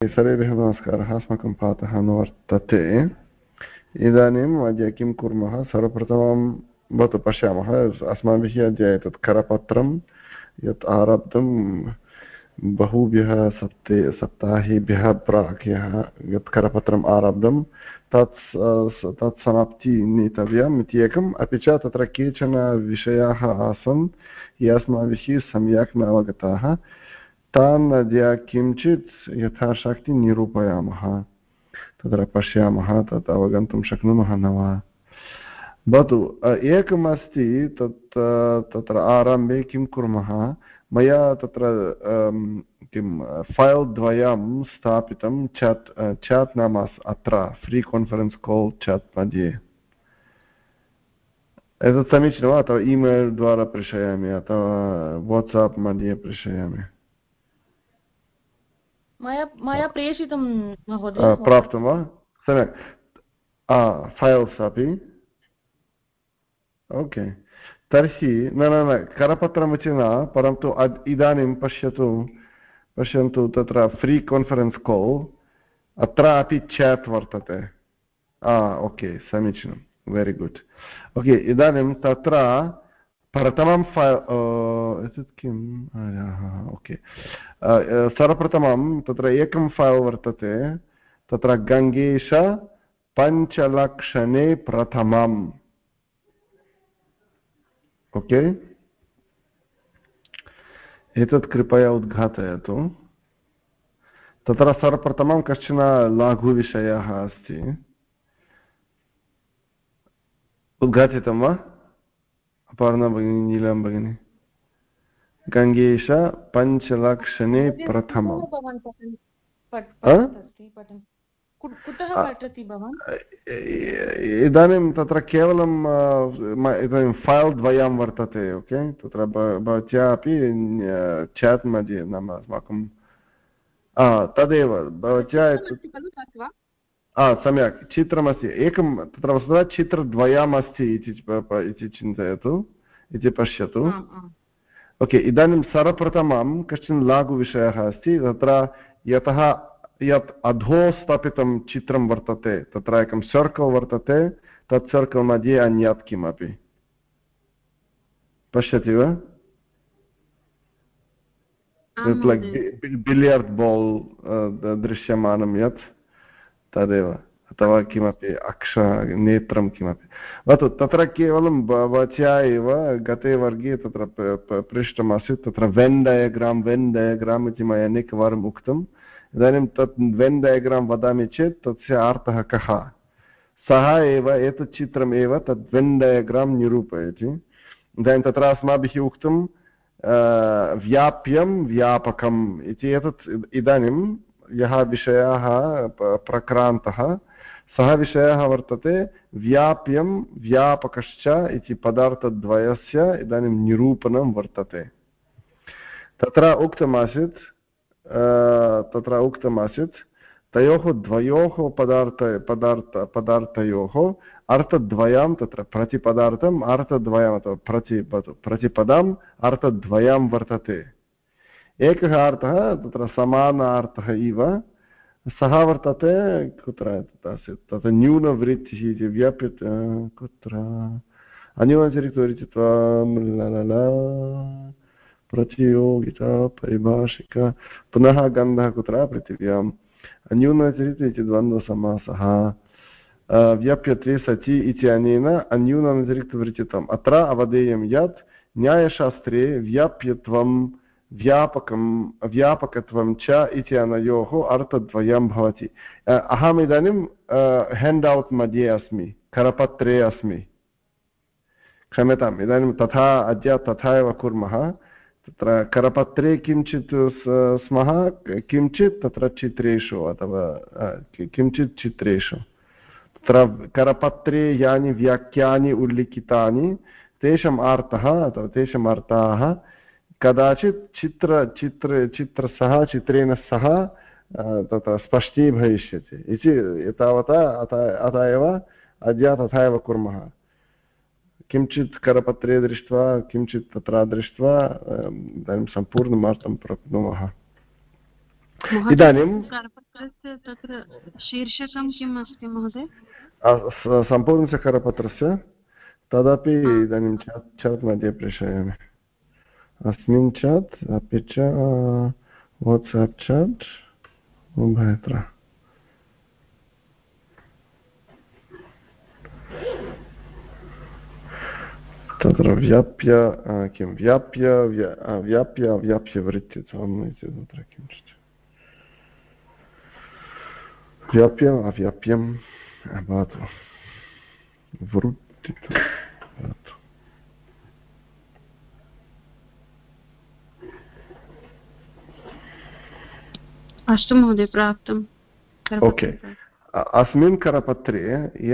सर्वेभ्यः नमस्कारः अस्माकं पाठः अनुवर्तते इदानीम् अद्य किं कुर्मः सर्वप्रथमं भवतु पश्यामः अस्माभिः अद्य एतत् करपत्रं यत् आरब्धं बहुभ्यः सप्ते सप्ताहेभ्यः प्राक् यः यत् करपत्रम् आरब्धं तत् तत् समाप्ति नेतव्यम् इति एकम् अपि च तत्र केचन विषयाः आसन् ये अस्माभिः सम्यक् न अवगताः तान् अद्य किञ्चित् यथाशक्ति निरूपयामः तत्र पश्यामः तत् अवगन्तुं शक्नुमः न वा भवतु एकमस्ति तत् तत्र आरम्भे किं कुर्मः मया तत्र किं फैल् द्वयं स्थापितं चाट् चाट् नाम अत्र फ्री कान्फरेन्स् काल् चाट् मध्ये एतत् समीचीनं वा अथवा ईमेल् द्वारा प्रेषयामि अथवा वाट्साप् मध्ये प्रेषयामि मया प्रेषितं महोदय। प्राप्तं वा? सम्यक्। फैल्स् अपि। ओके। तर्हि, न न करपत्रमिति न परन्तु इदानीं पश्यतु, पश्यन्तु तत्र फ्री कान्फरेन्स् काल् अत्र अपि चेट् वर्तते ओके, समीचीनं। Very good. ओके, इदानीं तत्र प्रथमं किम् ओके. सर्वप्रथमं तत्र एकं फैल् वर्तते, तत्र गङ्गेश पञ्चलक्षणे प्रथमम्. ओके? एतत् कृपया उद्घाटयतु तत्र सर्वप्रथमं कश्चन लघुविषयः अस्ति? उद्घाटितं वा? अपर्णा भगिनी नीलं भगिनी गङ्गेश पञ्चलक्षणे प्रथमम् इदानीं तत्र केवलं इदानीं फैल् द्वयं वर्तते ओके तत्र भवत्या अपि चाट् मध्ये नाम अस्माकं तदेव भवत्या सम्यक्। चित्रमस्ति। एकं तत्र वस्तुतः चित्रद्वयम् अस्ति इति चिन्तयतु इति पश्यतु। ओके इदानीं सर्वप्रथमं कश्चन लघुविषयः अस्ति तत्र यतः यत् अधो स्थापितं चित्रं वर्तते तत्र एकं सर्कल् वर्तते तत् सर्कल् मध्ये अन्यत् किमपि। पश्यति वा? बिलियर्ड् बाल् दृश्यमानं यत्। तदेव। अथवा किमपि अक्ष, नेत्रं किमपि। भवतु तत्र केवलं भवत्या एव, गते वर्गे तत्र पृष्टमासीत् तत्र वेन् डयग्राम् वेन् डयग्राम् इति मया अनेकवारम् उक्तम्। इदानीं तत् वेन् डयग्राम् वदामि चेत् तस्य अर्थः कः? सः एव, एतत् चित्रम् एव तद् वेन् डयग्राम् निरूपयति। इदानीं तत्र अस्माभिः उक्तं व्याप्यं, व्यापकम् इति एतत् इदानीं यः विषयः प्रक्रान्तः, सः विषयः वर्तते व्याप्यं व्यापकश्च इति पदार्थद्वयस्य इदानीं निरूपणं वर्तते। तत्र उक्तमासीत् तत्र उक्तमासीत्, तयोः द्वयोः पदार्थ पदार्थ, पदार्थयोः अर्थद्वयं, तत्र प्रतिपदार्थम्, अर्थद्वयम् अथवा प्रति, प्रतिपदम् अर्थद्वयं वर्तते। एकः अर्थः तत्र समानार्थः इव। सः वर्तते, कुत्र आसीत्? तत् न्यूनवृत्तिः इति व्याप्यत कुत्र? अन्योन्यचरितवृत्तित्वं प्रतियोगिता परिभाषिका। पुनः गन्धः कुत्र पृथिव्याम्? अन्यूनचरित इति द्वन्द्वसमासः व्याप्यते सचि इत्यनेन अन्यूनतिरिक्तवृत्तित्वम् अत्र अवधेयं यत् न्यायशास्त्रे व्याप्यत्वं व्यापकं, व्यापकत्वं च इति अनयोः अर्थद्वयं भवति। अहम् इदानीं हेण्ड् औट् मध्ये अस्मि, करपत्रे अस्मि। क्षम्यताम्, इदानीं तथा, अद्य तथा एव कुर्मः। तत्र करपत्रे किञ्चित् स्मः, किञ्चित् तत्र चित्रेषु अथवा किञ्चित् चित्रेषु। तत्र करपत्रे यानि वाक्यानि उल्लिखितानि, तेषाम् अर्थः अथवा तेषाम् अर्थाः कदाचित् चित्र चित्र चित्रसह चित्रेण सह तत्र स्पष्टी भविष्यति। इति एतावता अत अतः एव अद्य तथा एव कुर्मः। किञ्चित् करपत्रे दृष्ट्वा किञ्चित् तत्र दृष्ट्वा इदानीं सम्पूर्णमर्थं प्राप्नुमः। इदानीं तत्र शीर्षकं किम् अस्ति महोदय? सम्पूर्णस्य करपत्रस्य। तदपि इदानीं चाट् मध्ये प्रेषयामि। अस्मिन् चाट् अपि च वाट्साप् चाट् उभयत्र तत्र व्याप्य किं व्याप्य व्याप्य अव्याप्य वृत्तित्वम् इति तत्र किञ्चित् व्याप्यम् अव्याप्यम् भवतु वृत्तित्वं भवतु अस्तु महोदय प्राप्तम् ओके. अस्मिन् करपत्रे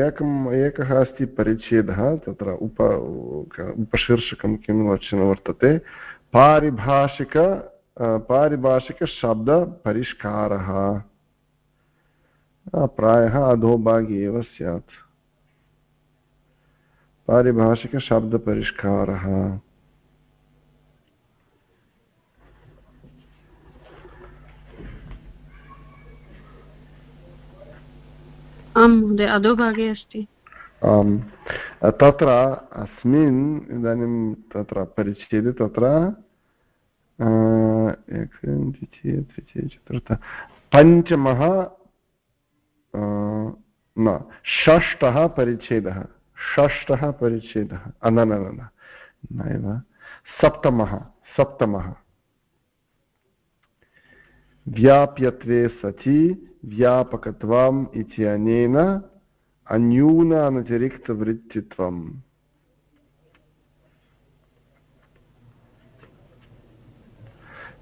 एकम् एकः अस्ति परिच्छेदः, तत्र उप उपशीर्षकं किं वचन वर्तते? पारिभाषिक पारिभाषिकशब्दपरिष्कारः प्रायः अधोभागे एव स्यात्। पारिभाषिकशब्दपरिष्कारः आं महोदय, अधोभागे अस्ति। आम्, तत्र अस्मिन् इदानीं तत्र परिच्छेदे तत्र चतुर्थ, पञ्चमः न, षष्ठः परिच्छेदः षष्ठः परिच्छेदः न न न नैव, सप्तमः सप्तमः। व्याप्यत्वे सचि व्यापकत्वम् इत्यनेन अन्यूनानतिरिक्तवृत्तित्वम्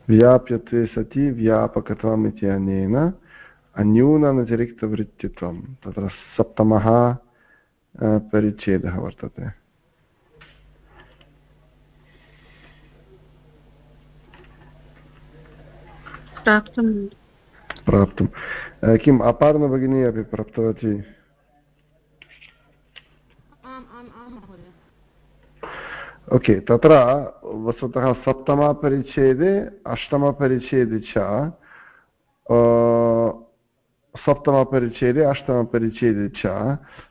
व्याप्यत्वे सति व्यापकत्वम् इत्यनेन अन्यूनानतिरिक्तवृत्तित्वं तत्र सप्तमः परिच्छेदः वर्तते प्राप्तं प्राप्तुं किम् अपार्णभगिनी अपि प्राप्तवती ओके तत्र वस्तुतः सप्तमपरिच्छेदे अष्टमपरिच्छेदे च सप्तमपरिच्छेदे अष्टमपरिच्छेदे च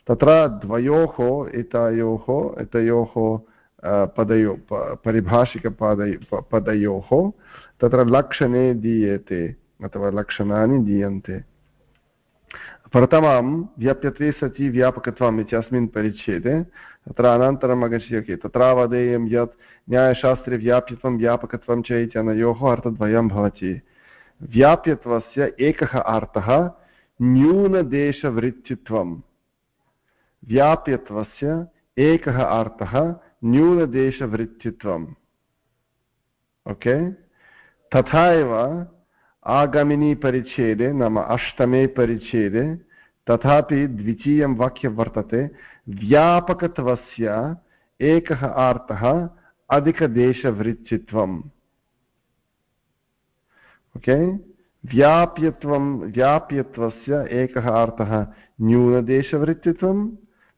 तत्र द्वयोः एतयोः एतयोः पदयो परिभाषिकपदय पदयोः तत्र लक्षणे दीयते अथवा लक्षणानि दीयन्ते। प्रथमं व्याप्यत्वे सति व्यापकत्वम् इति अस्मिन् परिच्छेदे तत्र अनन्तरम् आगच्छति तत्र वदेयं यत् न्यायशास्त्रे व्याप्यत्वं व्यापकत्वं च इत्यनयोः अर्थद्वयं भवति। व्याप्यत्वस्य एकः अर्थः न्यूनदेशवृत्तित्वं। व्याप्यत्वस्य एकः अर्थः न्यूनदेशवृत्तित्वम्। ओके? तथा एव आगामिनी परिच्छेदे नाम अष्टमे परिच्छेदे तथापि द्वितीयं वाक्यं वर्तते, व्यापकत्वस्य एकः अर्थः अधिकदेशवृत्तित्वम्। ओके? व्याप्यत्वं, व्याप्यत्वस्य एकः अर्थः न्यूनदेशवृत्तित्वं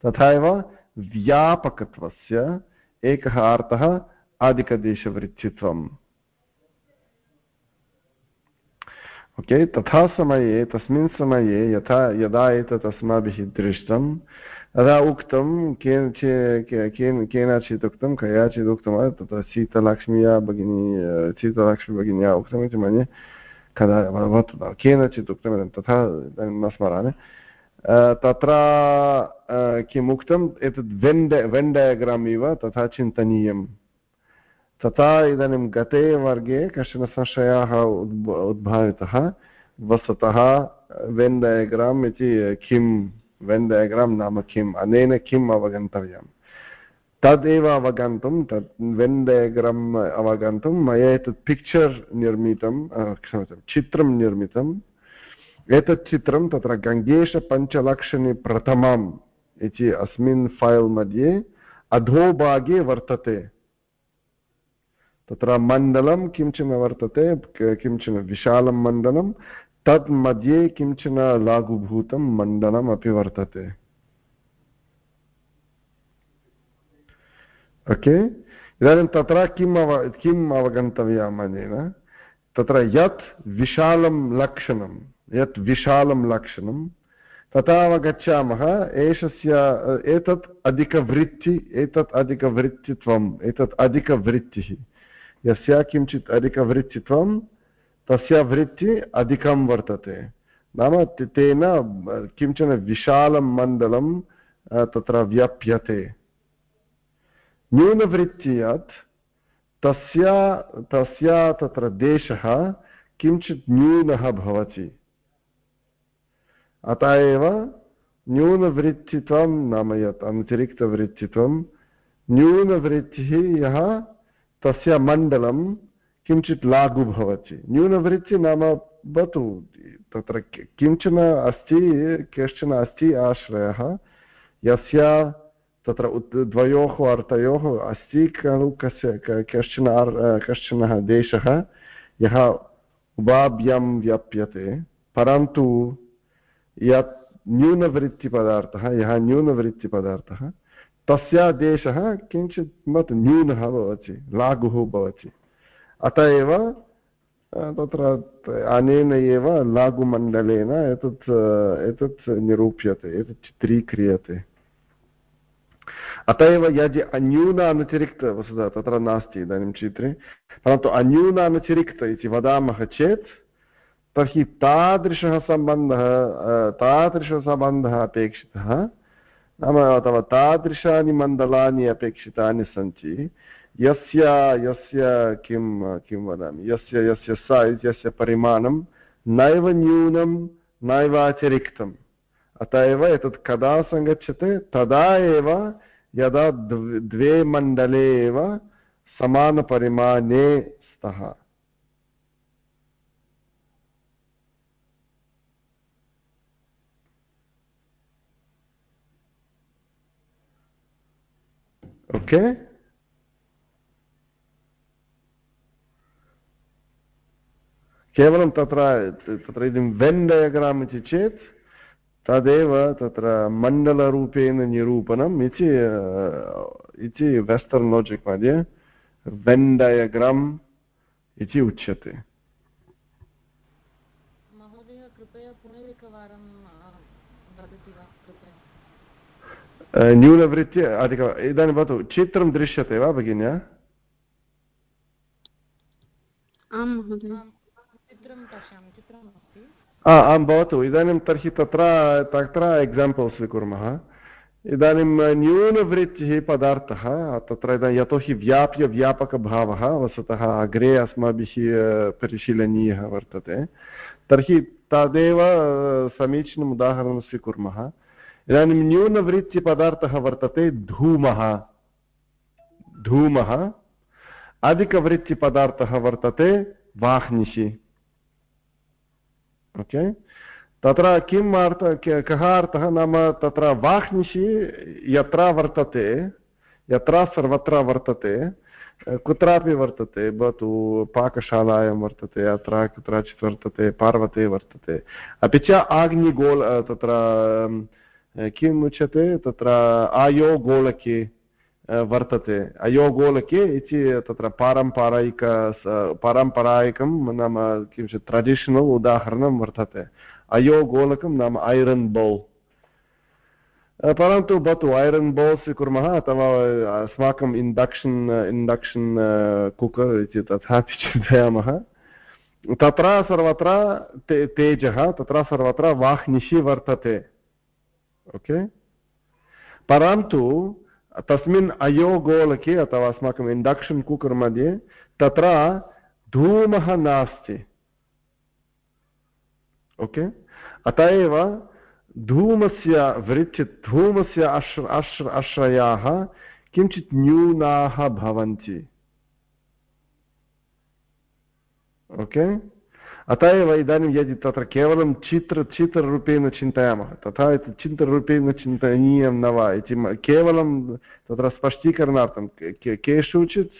तथा एव व्यापकत्वस्य एकः अर्थः अधिकदेशवृत्तित्वम्। ओके तथा समये तस्मिन् समये यथा यदा एतत् अस्माभिः दृष्टं तदा उक्तं केन केन केनचित् उक्तं कयाचित् उक्तं तत्र सीतलक्ष्म्या भगिनी सीतलक्ष्मी भगिन्या उक्तमिति मन्ये कदा भवतु केनचित् उक्तं तथा न स्मरामि तत्र किम् उक्तम् एतद् वेन् वेन् डयाग्राम् इव तथा चिन्तनीयं तथा इदानीं गते वर्गे कश्चन संशयः उद्भावितः। वस्तुतः वेन् डयाग्राम् इति किं वेन् डयाग्राम् नाम किम्, अनेन किम् अवगन्तव्यं तदेव अवगन्तुं तत् वेन् डयाग्राम् अवगन्तुं मया एतत् पिक्चर् निर्मितं क्षम्यतां चित्रं निर्मितम्। एतत् चित्रं तत्र गङ्गेशपञ्चलक्षणि प्रथमम् इति अस्मिन् फैल् मध्ये अधोभागे वर्तते। तत्र मण्डलं किंचन वर्तते किंचन विशालं मण्डलं तत् मध्ये किंचन लाघुभूतं मण्डलम् अपि वर्तते। ओके? इदानीं तत्र किम् अव किम् अवगन्तव्यम् अनेन? तत्र यत् विशालं लक्षणं, यत् विशालं लक्षणं, तथा अवगच्छामः, एषस्य, एतत् अधिकवृत्ति, एतत् अधिकवृत्तित्वम्, एतत् अधिकवृत्तिः। यस्य किञ्चित् अधिकवृत्तित्वं तस्य वृत्ति अधिकं वर्तते। नाम तेन किंचन विशालं मण्डलं तत्र व्याप्यते। न्यूनवृत्तियात्, तस्य तस्य तत्र देशः किञ्चित् न्यूनः भवति। अत एव न्यूनवृत्तित्वं नाम यत् अतिरिक्तवृत्तित्वं, न्यूनवृत्तिः यः तस्य मण्डलं किञ्चित् लागु भवति। न्यूनवृत्ति नाम भवतु। तत्र किंचन अस्ति, कश्चन अस्ति आश्रयः। यस्य तत्र द्वयोः अर्थयोः अस्ति खलु, कस्य कश्चन कश्चन देशः। यः उभाभ्यां व्याप्यते। परन्तु यत् न्यूनवृत्तिपदार्थः यः न्यूनवृत्तिपदार्थः तस्य देशः किञ्चित् मत् न्यूनः भवति, लाघुः भवति। अत एव तत्र अनेन एव लाघुमण्डलेन एतत् एतत् निरूप्यते, एतत् चित्रीक्रियते। अत एव यदि अन्यूनानतिरिक्त वस्तुतः तत्र नास्ति इदानीं चित्रे। परन्तु अन्यूनानतिरिक्त इति वदामः चेत्, तर्हि तादृशः सम्बन्धः तादृशसम्बन्धः अपेक्षितः नाम अथवा तादृशानि मण्डलानि अपेक्षितानि सन्ति। यस्य यस्य किं किं वदामि? यस्य यस्य स इत्यस्य परिमाणं नैव न्यूनं नैवातिरिक्तम् अत एव एतत् कदा सङ्गच्छते? तदा एव यदा द्वे मण्डले एव समानपरिमाणे स्तः। ओके केवलं तत्र तत्र इदं वेन् डयग्राम् इति चेत्, तदेव तत्र मण्डलरूपेण निरूपणम् इति इति वेस्टर्न् लाजिक् मध्ये वेन् डयग्राम् इति उच्यते। न्यूनवृत्ति अधिक इदानीं भवतु चित्रं दृश्यते वा भगिन्या आं भवतु इदानीं तर्हि तत्र तत्र एक्साम्पल् स्वीकुर्मः इदानीं न्यूनवृत्तिः पदार्थः तत्र यतोहि व्याप्य व्यापकभावः वस्तुतः अग्रे अस्माभिः परिशीलनीयः वर्तते तर्हि तदेव समीचीनम् उदाहरणं स्वीकुर्मः इदानीं न्यूनवृत्तिपदार्थः वर्तते धूमः। धूमः अधिकवृत्तिपदार्थः वर्तते वाह्निशि ओके? तत्र किम् अर्थ, कः अर्थः नाम तत्र वाह्निशि यत्र वर्तते, यत्र सर्वत्र वर्तते, कुत्रापि वर्तते, भवतु पाकशालायां वर्तते, अत्र कुत्रचित् वर्तते, पर्वते वर्तते। अपि च आग्निगोल, तत्र किम् उच्यते तत्र आयोगोलके वर्तते अयोगोलके इति तत्र पारम्परिक पारम्परायिकं नाम किञ्चित् ट्रेडिशनल् उदाहरणं वर्तते अयोगोलकं नाम ऐरन् बौल् परन्तु भवतु ऐरन् बौल् स्वीकुर्मः अथवा अस्माकम् इण्डक्षन् इण्डक्षन् कुकर् इति तथापि चिन्तयामः तत्र सर्वत्र ते तेजः तत्र सर्वत्र वाह्निशि वर्तते ओके परन्तु तस्मिन् अयोगोलके अथवा अस्माकम् इण्डक्षन् कुकर् मध्ये तत्र धूमः नास्ति ओके अत एव धूमस्य वृत्ति धूमस्य अश्र अश्र आश्रयाः किञ्चित् न्यूनाः भवन्ति ओके अत एव इदानीं यदि तत्र केवलं चित्र चिन्तयामः तथा चित्ररूपेण चिन्तनीयं न वा इति केवलं तत्र स्पष्टीकरणार्थं केषुचित्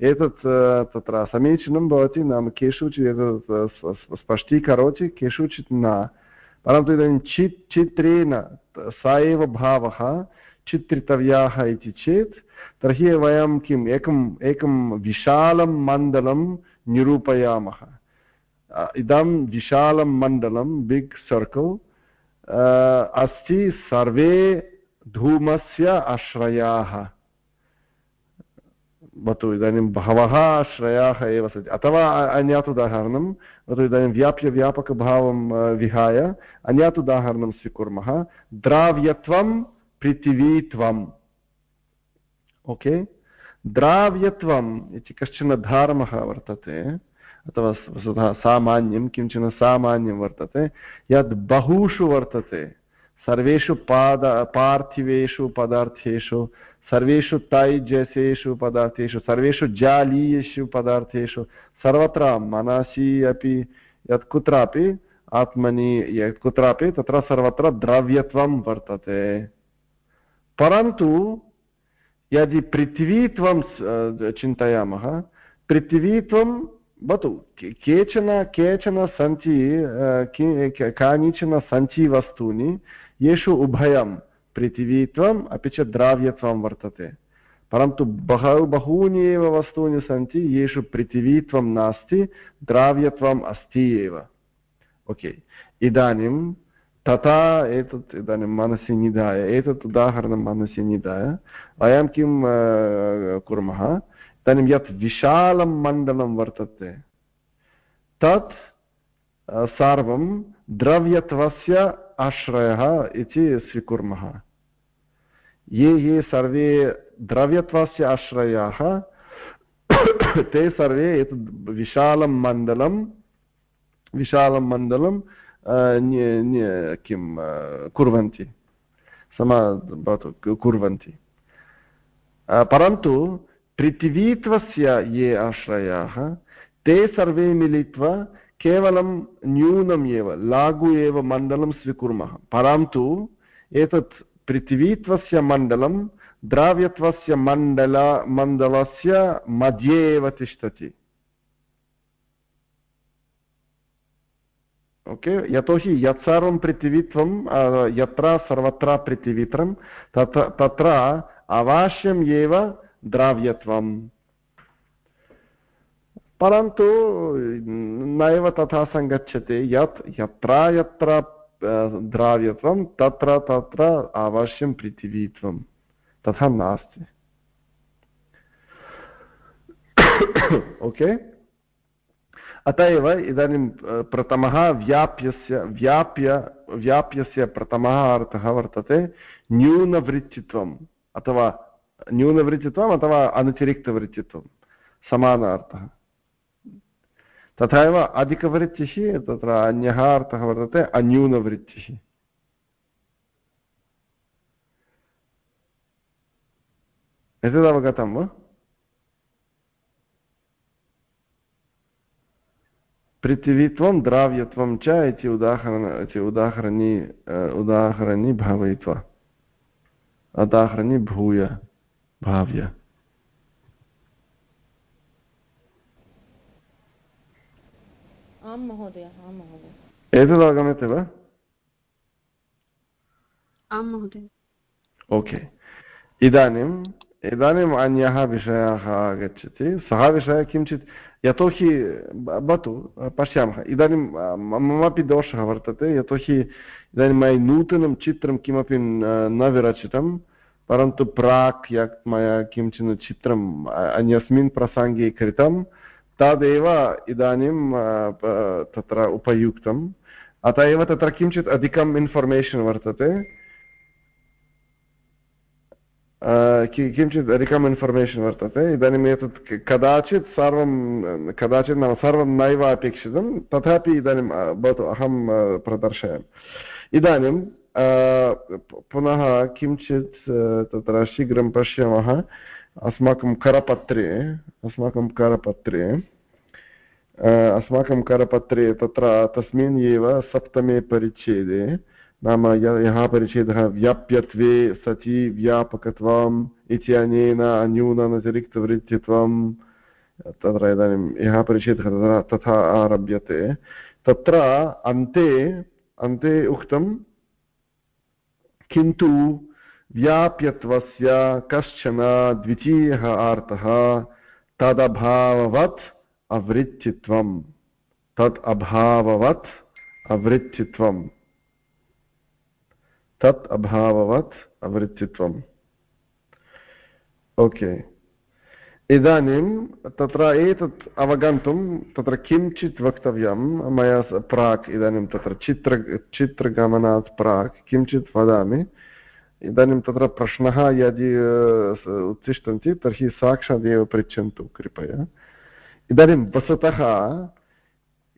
एतत् तत्र समीचीनं भवति नाम केषुचित् एतत् स्पष्टीकरोति केषुचित् न परन्तु इदानीं चित् चित्रेण स एव भावः चित्रितव्याः इति चेत् तर्हि वयं किम् एकम् एकं विशालं मण्डलं निरूपयामः इदं विशालं मण्डलं बिग् सर्कल् अस्ति सर्वे धूमस्य आश्रयाः भवतु इदानीं बहवः आश्रयाः एव सन्ति अथवा अन्यत् उदाहरणं भवतु इदानीं व्याप्यव्यापकभावं विहाय अन्यत् उदाहरणं स्वीकुर्मः द्राव्यत्वं पृथिवीत्वम् ओके द्राव्यत्वम् इति कश्चन धर्मः वर्तते अथवा वस्तुतः सामान्यं, किंचन सामान्यं वर्तते, यद् बहुषु वर्तते, सर्वेषु पाद, पार्थिवेषु पदार्थेषु, सर्वेषु तैजसेषु पदार्थेषु, सर्वेषु जालीयेषु पदार्थेषु, सर्वत्र मनसि अपि यत् कुत्रापि, आत्मनि यत् कुत्रापि, तत्र सर्वत्र द्रव्यत्वं वर्तते। परन्तु, यदि पृथिवीत्वं चिन्तयामः, पृथिवीत्वं भवतु केचन केचन सन्ति कानिचन सन्ति वस्तूनि येषु उभयं पृथिवीत्वम् अपि च द्राव्यत्वं वर्तते परन्तु बहु बहूनि एव वस्तूनि सन्ति येषु पृथिवीत्वं नास्ति द्राव्यत्वम् अस्ति एव ओके इदानीं तथा एतत् इदानीं मनसि निधाय एतत् उदाहरणं मनसि निधाय वयं किं कुर्मः इदानीं यत् विशालं मण्डलं वर्तते, तत् सर्वं द्रव्यत्वस्य आश्रयः इति स्वीकुर्मः। ये ये सर्वे द्रव्यत्वस्य आश्रयाः, ते सर्वे एतद् विशालं मण्डलं विशालं मण्डलं किं कुर्वन्ति, समा, भवतु कुर्वन्ति। परन्तु पृथिवीत्वस्य ये आश्रयाः, ते सर्वे मिलित्वा केवलं न्यूनम् एव, लाघु एव मण्डलं स्वीकुर्मः। परन्तु एतत् पृथिवीत्वस्य मण्डलं द्राव्यत्वस्य मण्डल, मण्डलस्य मध्ये एव तिष्ठति। ओके? यतोहि यत् सर्वं पृथिवीत्वं यत्र सर्वत्र पृथिवीत्रं, तत्र तत्र अवश्यम् एव द्राव्यत्वम् परन्तु नैव तथा सङ्गच्छति यत् यत्र यत्र द्राव्यत्वं तत्र तत्र अवश्यं पृथिवीत्वं तथा नास्ति ओके अत एव इदानीं प्रथमः व्याप्यस्य व्याप्य व्याप्यस्य प्रथमः अर्थः वर्तते न्यूनवृत्तित्वम् अथवा न्यूनवृत्तित्वम् अथवा अनतिरिक्तवृत्तित्वं समानार्थः तथा एव अधिकवृत्तिः तत्र अन्यः अर्थः वर्तते अन्यूनवृत्तिः एतदवगतं वा पृथिवीत्वं द्राव्यत्वं च इति उदाहरण इति उदाहरणी उदाहरणी भावयित्वा उदाहरणी भूय भाव्य आं महोदय आं महोदय। एतद् अवगम्यते वा? आं महोदय। ओके। इदानीम् इदानीम् अन्यः विषयः आगच्छति। सः विषयः किञ्चित् यतोहि भवतु पश्यामः। इदानीं ममापि दोषः वर्तते। यतोहि इदानीं मया नूतनं चित्रं किमपि न विरचितं परन्तु प्राक् यत् मया किंचन चित्रम् अन्यस्मिन् प्रसङ्गे कृतं, तदेव इदानीं तत्र उपयुक्तम्। अत एव तत्र किञ्चित् अधिकम् इन्फर्मेशन् वर्तते। किञ्चित् अधिकम् इन्फर्मेशन् वर्तते। इदानीम् एतत् कदाचित् सर्वं, कदाचित् नाम सर्वं नैव अपेक्षितं। तथापि इदानीं भवतु अहं प्रदर्शयामि। इदानीं पुनः किञ्चित् तत्र शीघ्रं पश्यामः अस्माकं करपत्रे अस्माकं करपत्रे अस्माकं करपत्रे तत्र तस्मिन् एव सप्तमे परिच्छेदे नाम यः परिच्छेदः व्याप्यत्वे सचि व्यापकत्वम् इत्यनेन अन्यूनातिरिक्तवृत्तित्वं तत्र इदानीं यः परिच्छेदः तथा आरभ्यते तत्र अन्ते अन्ते उक्तं किन्तु व्याप्यत्वस्य कश्चन द्वितीयः अर्थः तदभाववत् अवृत्तित्वं तत् अभाववत् अवृत्तित्वम् तत् अभाववत् अवृत्तित्वम् ओके। इदानीं तत्र एतत् अवगन्तुं तत्र किञ्चित् वक्तव्यं, मया प्राक् इदानीं तत्र चित्र, चित्रगमनात् प्राक् किञ्चित् वदामि। इदानीं तत्र प्रश्नः यदि उत्तिष्ठन्ति तर्हि साक्षादेव पृच्छन्तु, कृपया। इदानीं वस्तुतः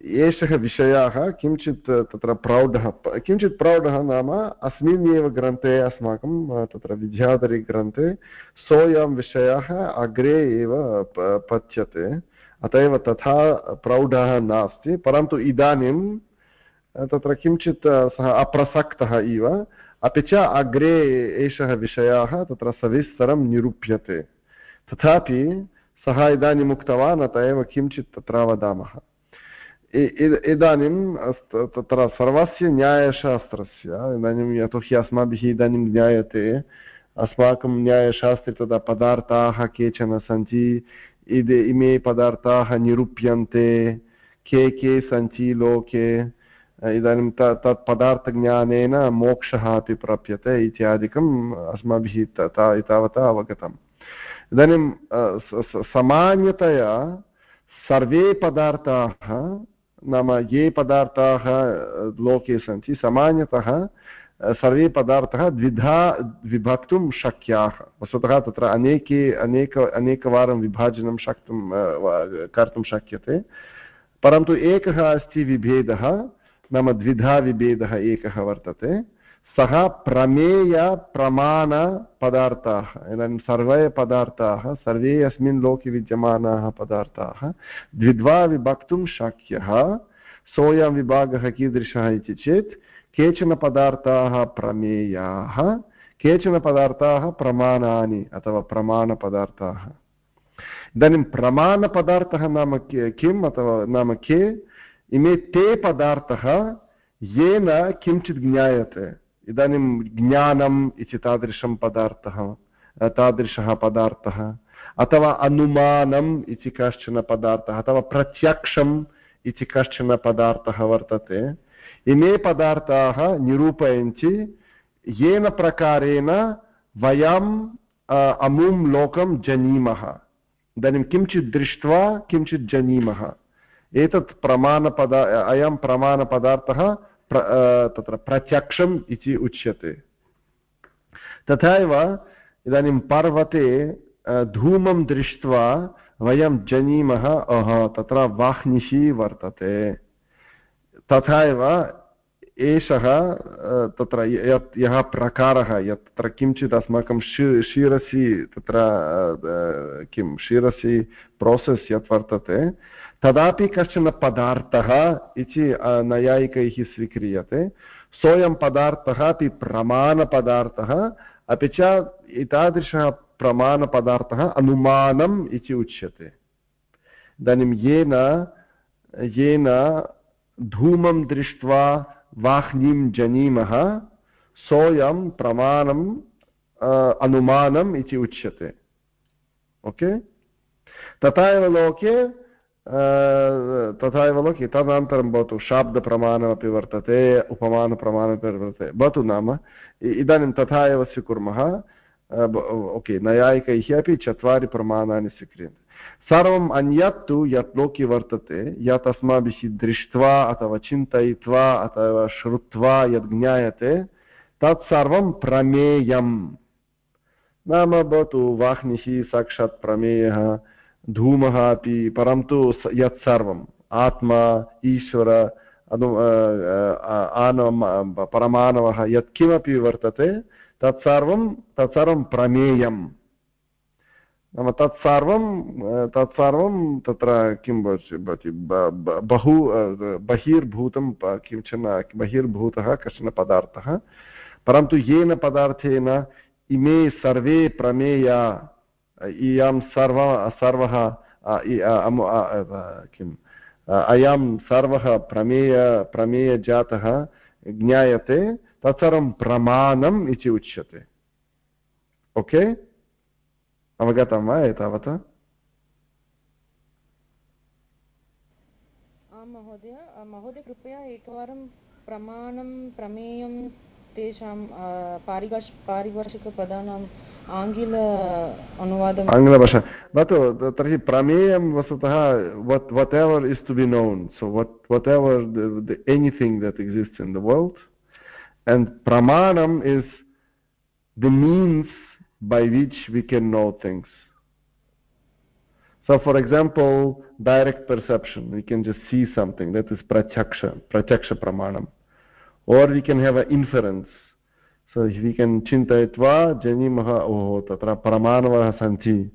एषः विषयः किञ्चित् तत्र प्रौढः, किञ्चित् प्रौढः नाम अस्मिन् एव ग्रन्थे अस्माकं तत्र विद्याधरीग्रन्थे सोऽयं विषयः अग्रे एव पच्यते। अत एव तथा प्रौढः नास्ति, परन्तु इदानीं तत्र किञ्चित् सः अप्रसक्तः इव, अपि च अग्रे एषः विषयः तत्र सविस्तरं निरूप्यते। तथापि सः इदानीम् उक्तवान् अत एव किञ्चित् तत्र वदामः। इदानीं तत्र सर्वस्य न्यायशास्त्रस्य इदानीं यतोहि अस्माभिः इदानीं ज्ञायते अस्माकं न्यायशास्त्रे तदा पदार्थाः केचन सन्ति इदे इमे पदार्थाः निरूप्यन्ते के के सन्ति लोके इदानीं तत् पदार्थज्ञानेन मोक्षः अपि प्राप्यते इत्यादिकम् अस्माभिः तावता अवगतम् इदानीं सामान्यतया सर्वे पदार्थाः नाम ये पदार्थाः लोके सन्ति, सामान्यतः सर्वे पदार्थाः द्विधा, विभक्तुं शक्याः। वस्तुतः तत्र अनेके, अनेक, अनेकवारं विभाजनं शक्तुं कर्तुं शक्यते। परन्तु एकः अस्ति विभेदः, नाम द्विधा विभेदः एकः वर्तते। सः प्रमेयप्रमाणपदार्थाः, इदानीं सर्वे पदार्थाः, सर्वे अस्मिन् लोके विद्यमानाः पदार्थाः, द्विद्वा विभक्तुं शक्यः, सोऽयं विभागः कीदृशः इति चेत्, केचन पदार्थाः प्रमेयाः, केचन पदार्थाः प्रमाणानि अथवा प्रमाणपदार्थाः। इदानीं प्रमाणपदार्थः नाम किम् अथवा नाम के? इमे ते पदार्थः येन किञ्चित् ज्ञायते। इदानीं ज्ञानम् इति तादृशं पदार्थः तादृशः पदार्थः, अथवा अनुमानम् इति कश्चन पदार्थः, अथवा प्रत्यक्षम् इति कश्चन पदार्थः वर्तते। इमे पदार्थाः निरूपयन्ति, येन प्रकारेण वयम् अमुं लोकं जानीमः। इदानीं किञ्चित् दृष्ट्वा किञ्चित् जानीमः। एतत् प्रमाणपदा, अयं प्रमाणपदार्थः तत्र प्रत्यक्षम् इति उच्यते। तथा एव इदानीं पर्वते धूमं दृष्ट्वा वयं जानीमः। अह तत्र वाह्निः वर्तते। तथा एव एषः तत्र यत् यः प्रकारः यत्र किञ्चित् अस्माकं शिरसि, तत्र किं, शिरसि प्रोसेस् यत् वर्तते तदापि कश्चन पदार्थः इति नैयायिकैः स्वीक्रियते। सोऽयं पदार्थः अपि प्रमाणपदार्थः, अपि च एतादृशः प्रमाणपदार्थः अनुमानम् इति उच्यते। इदानीं येन येन धूमं दृष्ट्वा वाह्निं जानीमः, सोऽयं प्रमाणम् अनुमानम् इति उच्यते। ओके? तथा एव लोके तथा एव लोके तदनन्तरं भवतु शाब्दप्रमाणमपि वर्तते उपमानप्रमाणमपि वर्तते भवतु नाम इदानीं तथा एव स्वीकुर्मः ओके नैयायिकैः अपि चत्वारि प्रमाणानि स्वीक्रियन्ते सर्वम् अन्यत् तु यत् लोके वर्तते यत् अस्माभिः दृष्ट्वा अथवा चिन्तयित्वा अथवा श्रुत्वा यद् ज्ञायते तत् सर्वं नाम भवतु वाह्निः साक्षात् प्रमेयः धूमः अपि परन्तु यत् सर्वम् आत्मा, ईश्वर, अनु आनव परमाणवः यत्किमपि वर्तते तत्सर्वं तत्सर्वं प्रमेयम्। नाम तत्सर्वं तत्सर्वं तत्र किं भवति बहु बहिर्भूतं किंचन बहिर्भूतः कश्चन पदार्थः। परन्तु येन पदार्थेन इमे सर्वे प्रमेया। इयं सर्व, सर्वः किम् अयं सर्वः प्रमेय, प्रमेयजातः ज्ञायते, तत्सर्वं प्रमाणम् इति उच्यते। ओके? अवगतं वा एतावत्? आं महोदय महोदय कृपया एकवारं प्रमाणं, प्रमेयं तेषां पारिभाष पारिभाषिकपदानाम् आङ्ग्ल अनुवादम् आङ्ग्लभाषा भवतु तर्हि प्रमेयं वस्तुतः whatever is to be known so what whatever anything that exists in the world and pramanam is the means by which we can know things so for example direct perception we can just see something that is pratyaksha pratyaksha pramanam or we can have an inference If we can chintayatva janimah oho tatra paramanavah santi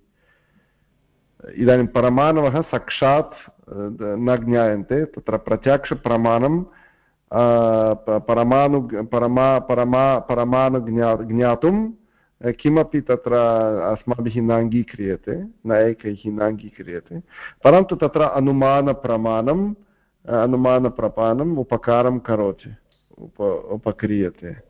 इदानीं परमाणवः साक्षात् न ज्ञायन्ते। तत्र प्रत्यक्षप्रमाणं परमाणु, परमा परमा परमाणुज्ञा ज्ञातुं किमपि तत्र अस्माभिः नाङ्गीक्रियते न एकैः नाङ्गीक्रियते परन्तु तत्र अनुमानप्रमाणम् अनुमानप्रमाणम् उपकारं करोति, उप, उपक्रियते।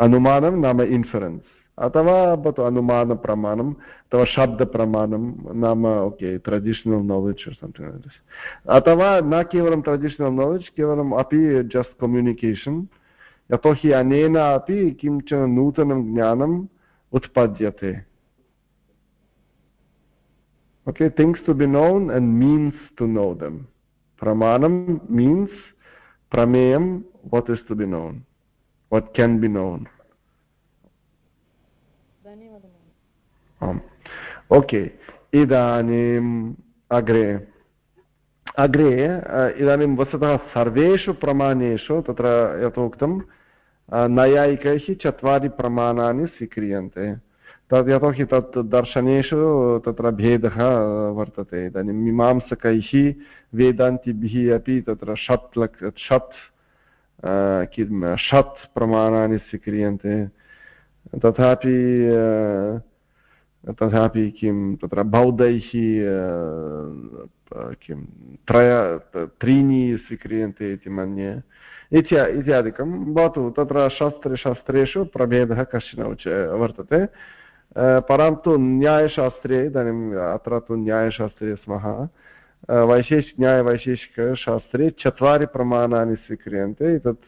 अनुमानं नाम इन्फरेन्स् अथवा भवतु अनुमानप्रमाणम् अथवा शब्दप्रमाणं नाम ओके ट्रेडिशनल् नालेज् सम्थिङ्ग् अथवा न केवलं ट्रेडिशनल् नालेज् केवलम् अपि जस्ट् कम्युनिकेशन् यतोहि अनेन अपि किंचन नूतनं ज्ञानम् उत्पद्यते okay things to be known and means to know them. Pramanam means, prameyam, what is to be known. What can be known? Okay इदानीम् अग्रे। अग्रे इदानीं वस्तुतः सर्वेषु प्रमाणेषु तत्र यथोक्तं नैयायिकैः चत्वारि प्रमाणानि स्वीक्रियन्ते। तद् यतोहि तत् दर्शनेषु तत्र भेदः वर्तते। इदानीं मीमांसकैः वेदान्तिभिः अपि तत्र षट् लक् षट् किं षट् प्रमाणानि स्वीक्रियन्ते तथापि तथापि किं तत्र बौद्धैः किं त्रय त्रीणि स्वीक्रियन्ते इति मन्ये इत्या इत्यादिकं भवतु तत्र शास्त्रे प्रभेदः कश्चन उच वर्तते परन्तु न्यायशास्त्रे इदानीम् अत्र तु न्यायशास्त्रे स्मः वैशेष न्यायवैशेषिकशास्त्रे चत्वारि प्रमाणानि स्वीक्रियन्ते तत्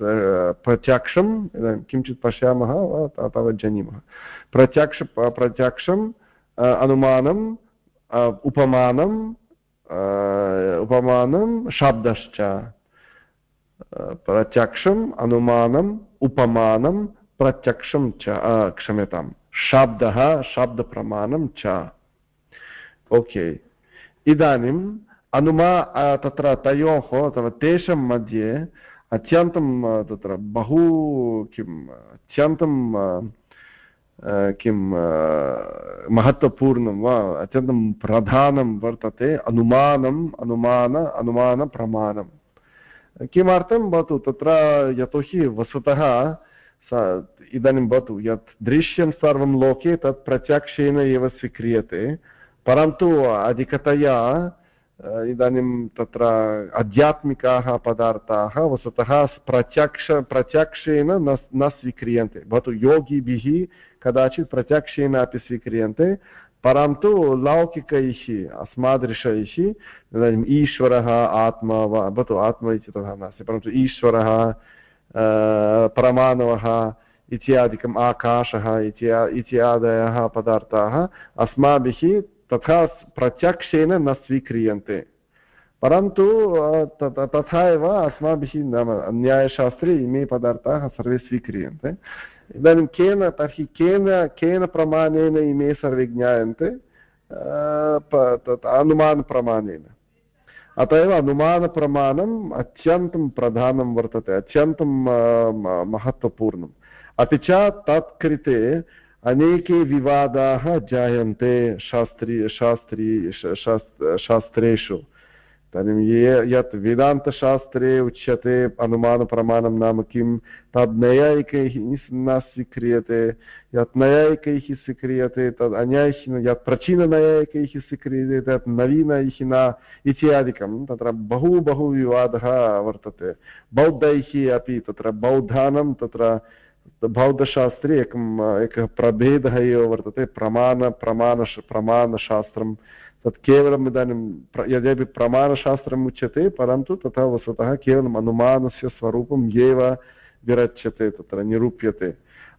प्रत्यक्षम् इदानीं किञ्चित् पश्यामः तावत् जानीमः प्रत्यक्ष प्रत्यक्षम् अनुमानम् उपमानम् उपमानं शब्दश्च प्रत्यक्षम् अनुमानम् उपमानं प्रत्यक्षं च क्षम्यतां शब्दः शब्दप्रमाणं च ओके इदानीम् अनुमा तत्र तयोः, अथवा तेषां मध्ये अत्यन्तं तत्र बहु किम्, अत्यन्तं किं महत्त्वपूर्णं वा, अत्यन्तं प्रधानं वर्तते अनुमानम्, अनुमान अनुमानप्रमाणं किमर्थं भवतु, तत्र यतोहि वस्तुतः इदानीं भवतु, यत् दृश्यं सर्वं लोके तत् प्रत्यक्षेन एव स्वीक्रियते, परन्तु अधिकतया इदानीं तत्र आध्यात्मिकाः पदार्थाः वस्तुतः प्रत्यक्ष, प्रत्यक्षेन न न स्वीक्रियन्ते। भवतु योगिभिः कदाचित् प्रत्यक्षेन अपि स्वीक्रियन्ते, परन्तु लौकिकैः, अस्मादृशैः, इदानीम् ईश्वरः, आत्मा वा, भवतु आत्मा इति तथा नास्ति, परन्तु ईश्वरः परमाणवः इत्यादिकम् आकाशः इत्या, इत्यादयः पदार्थाः अस्माभिः तथा प्रत्यक्षेन न स्वीक्रियन्ते। परन्तु तथा एव अस्माभिः नाम न्यायशास्त्रे इमे पदार्थाः सर्वे स्वीक्रियन्ते। इदानीं केन, तर्हि केन केन प्रमाणेन इमे सर्वे ज्ञायन्ते? अनुमानप्रमाणेन। अत एव अनुमानप्रमाणम् अत्यन्तं प्रधानं वर्तते, अत्यन्तं महत्त्वपूर्णम्। अपि च तत्कृते अनेके विवादाः जायन्ते शास्त्रीय शास्त्री शास्त्रेषु। इदानीं ये यत् वेदान्तशास्त्रे उच्यते अनुमानप्रमाणं नाम किं, तद् नैयायिकैः न स्वीक्रियते, यत् नैयायिकैः स्वीक्रियते, तद् अन्यैः यत् प्रचीननैयायिकैः स्वीक्रियते, तत् नवीनैः न, इत्यादिकं। तत्र बहु बहु विवादः वर्तते। बौद्धैः अपि तत्र बौद्धानं तत्र बौद्धशास्त्रे एकम् एकः प्रभेदः एव वर्तते प्रमाण प्रमाण प्रमाणशास्त्रं तत् केवलम् इदानीं यद्यपि प्रमाणशास्त्रम् उच्यते परन्तु तथा वस्तुतः केवलम् अनुमानस्य स्वरूपम् एव विरच्यते तत्र निरूप्यते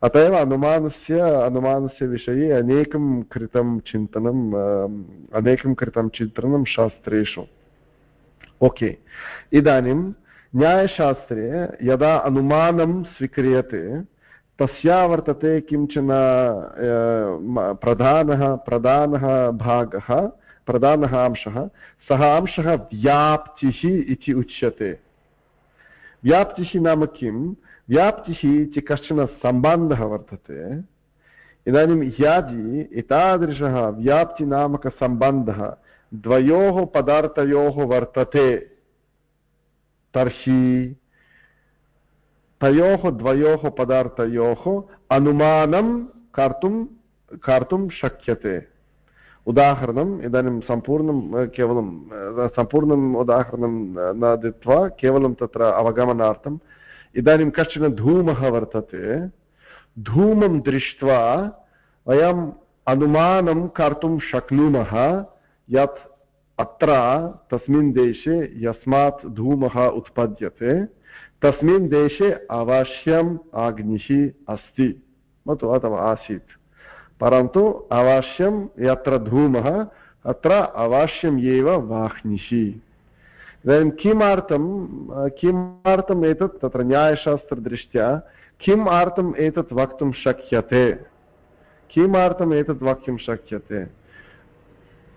अत एव अनुमानस्य अनुमानस्य विषये अनेकं कृतं चिन्तनम् अनेकं कृतं चिन्तनं शास्त्रेषु ओके इदानीं न्यायशास्त्रे यदा अनुमानं स्वीक्रियते तस्या वर्तते किंचन प्रधानः प्रधानः भागः, प्रधानः अंशः, सः अंशः व्याप्तिः इति उच्यते। व्याप्तिः नाम किं व्याप्तिः इति कश्चन सम्बन्धः वर्तते। इदानीं यदि एतादृशः व्याप्तिनामकसम्बन्धः द्वयोः पदार्थयोः वर्तते। तर्हि तयोः द्वयोः पदार्थयोः अनुमानं कर्तुं कर्तुं शक्यते उदाहरणम् इदानीं सम्पूर्णं केवलं सम्पूर्णम् उदाहरणं न दत्त्वा केवलं तत्र अवगमनार्थम् इदानीं कश्चन धूमः वर्तते धूमं दृष्ट्वा वयम् अनुमानं कर्तुं शक्नुमः यत् अत्र तस्मिन् देशे यस्मात् धूमः उत्पद्यते तस्मिन् देशे अवश्यम् अग्निः अस्ति। अथवा आसीत्। परन्तु अवश्यं यत्र धूमः, अत्र अवश्यम् एव वाह्निः। इदानीं किमर्थं किमर्थम् एतत् तत्र न्यायशास्त्रदृष्ट्या किम् अर्थम् एतत् वक्तुं शक्यते? किमर्थम् एतत् वक्तुं शक्यते?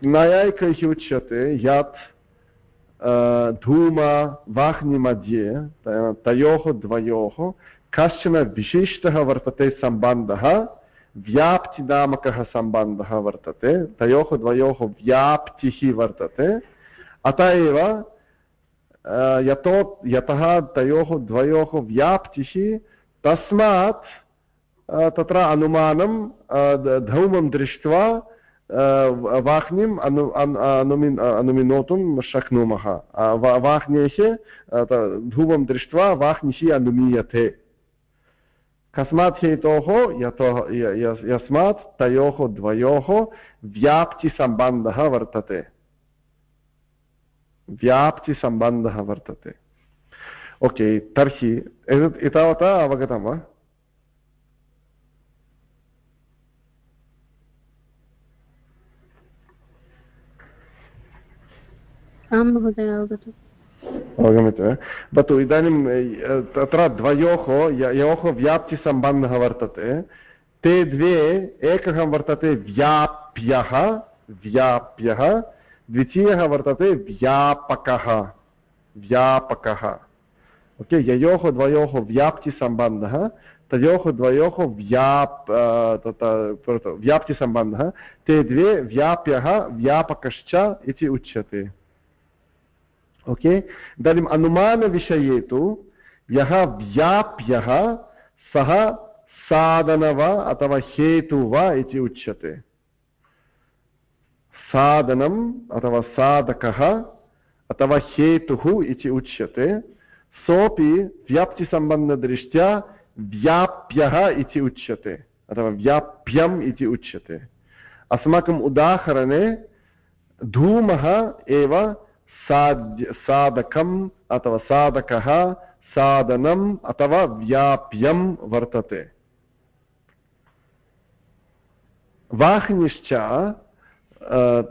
नैयायिकैः उच्यते यत् धूम वाह्निमध्ये तयोः द्वयोः कश्चन विशिष्टः वर्तते सम्बन्धः व्याप्तिनामकः सम्बन्धः वर्तते तयोः द्वयोः व्याप्तिः वर्तते अत एव यतो यतः तयोः द्वयोः व्याप्तिः तस्मात् तत्र अनुमानं धौमं दृष्ट्वा वाह्निम् अनु अनुमिन् अनुमिनोतुं शक्नुमः वाह्नेः धूमं दृष्ट्वा वाह्निः अनुमीयते कस्मात् हेतोः यतोः यस्मात् तयोः द्वयोः व्याप्तिसम्बन्धः वर्तते व्याप्तिसम्बन्धः वर्तते ओके तर्हि एतत् एतावता अवगतं वा आं महोदय अवगतम् अवगम्यते भवतु इदानीं तत्र द्वयोः ययोः व्याप्तिसम्बन्धः वर्तते ते द्वे एकः वर्तते व्याप्यः व्याप्यः द्वितीयः वर्तते व्यापकः व्यापकः ओके ययोः द्वयोः व्याप्तिसम्बन्धः तयोः द्वयोः व्याप् व्याप्तिसम्बन्धः ते द्वे व्याप्यः व्यापकश्च इति उच्यते ओके? इदानीम् अनुमानविषये तु यः व्याप्यः सः साधन वा अथवा हेतु वा इति उच्यते। साधनम् अथवा साधकः अथवा हेतुः इति उच्यते। सोऽपि व्याप्तिसम्बन्धदृष्ट्या व्याप्यः इति उच्यते अथवा व्याप्यम् इति उच्यते। अस्माकम् उदाहरणे धूमः एव साध्य, साधकम् अथवा साधकः, साधनम् अथवा व्याप्यं वर्तते। वाह्निश्च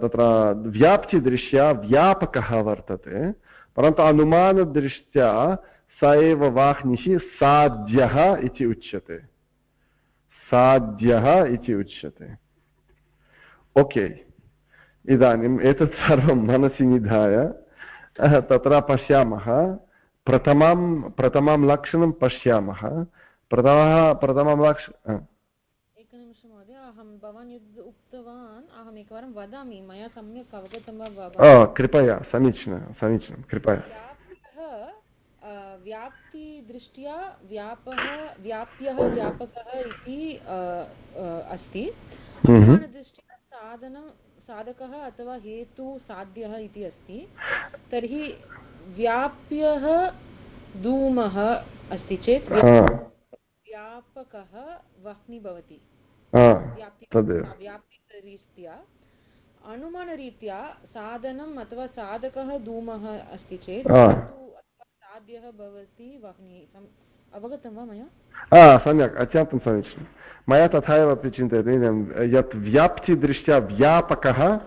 तत्र व्याप्तिदृष्ट्या व्यापकः वर्तते, परन्तु अनुमानदृष्ट्या स एव वाह्निः साध्यः इति उच्यते। साध्यः इति उच्यते। ओके। इदानीम् एतत् सर्वं मनसि निधाय। तत्र पश्यामः। प्रथमं प्रथमं लक्षणं पश्यामः। प्रथमः प्रथमं लक्ष एकनिमिषं महोदय अहं भवान् यद् उक्तवान् अहम् एकवारं वदामि मया सम्यक् अवगतं वा कृपया समीचीनं समीचीनं कृपया। व्याप्तिदृष्ट्या व्यापः व्याप्यः व्यापकः इति अस्ति। हम्म। दृष्ट्या साधनं साधकः अथवा हेतु साध्यः इति अस्ति। तर्हि व्याप्यः धूमः अस्ति चेत् व्यापकः वह्नि भवति। व्याप्तिरीत्या अनुमानरीत्या साधनम् अथवा साधकः धूमः अस्ति चेत् साध्यः भवति वह्निः। अवगतं वा मया? सम्यक्। अत्यन्तं समीचीनं मया तथा एव अपि चिन्तयति इदानीं यत् व्याप्तिदृष्ट्या व्यापकः,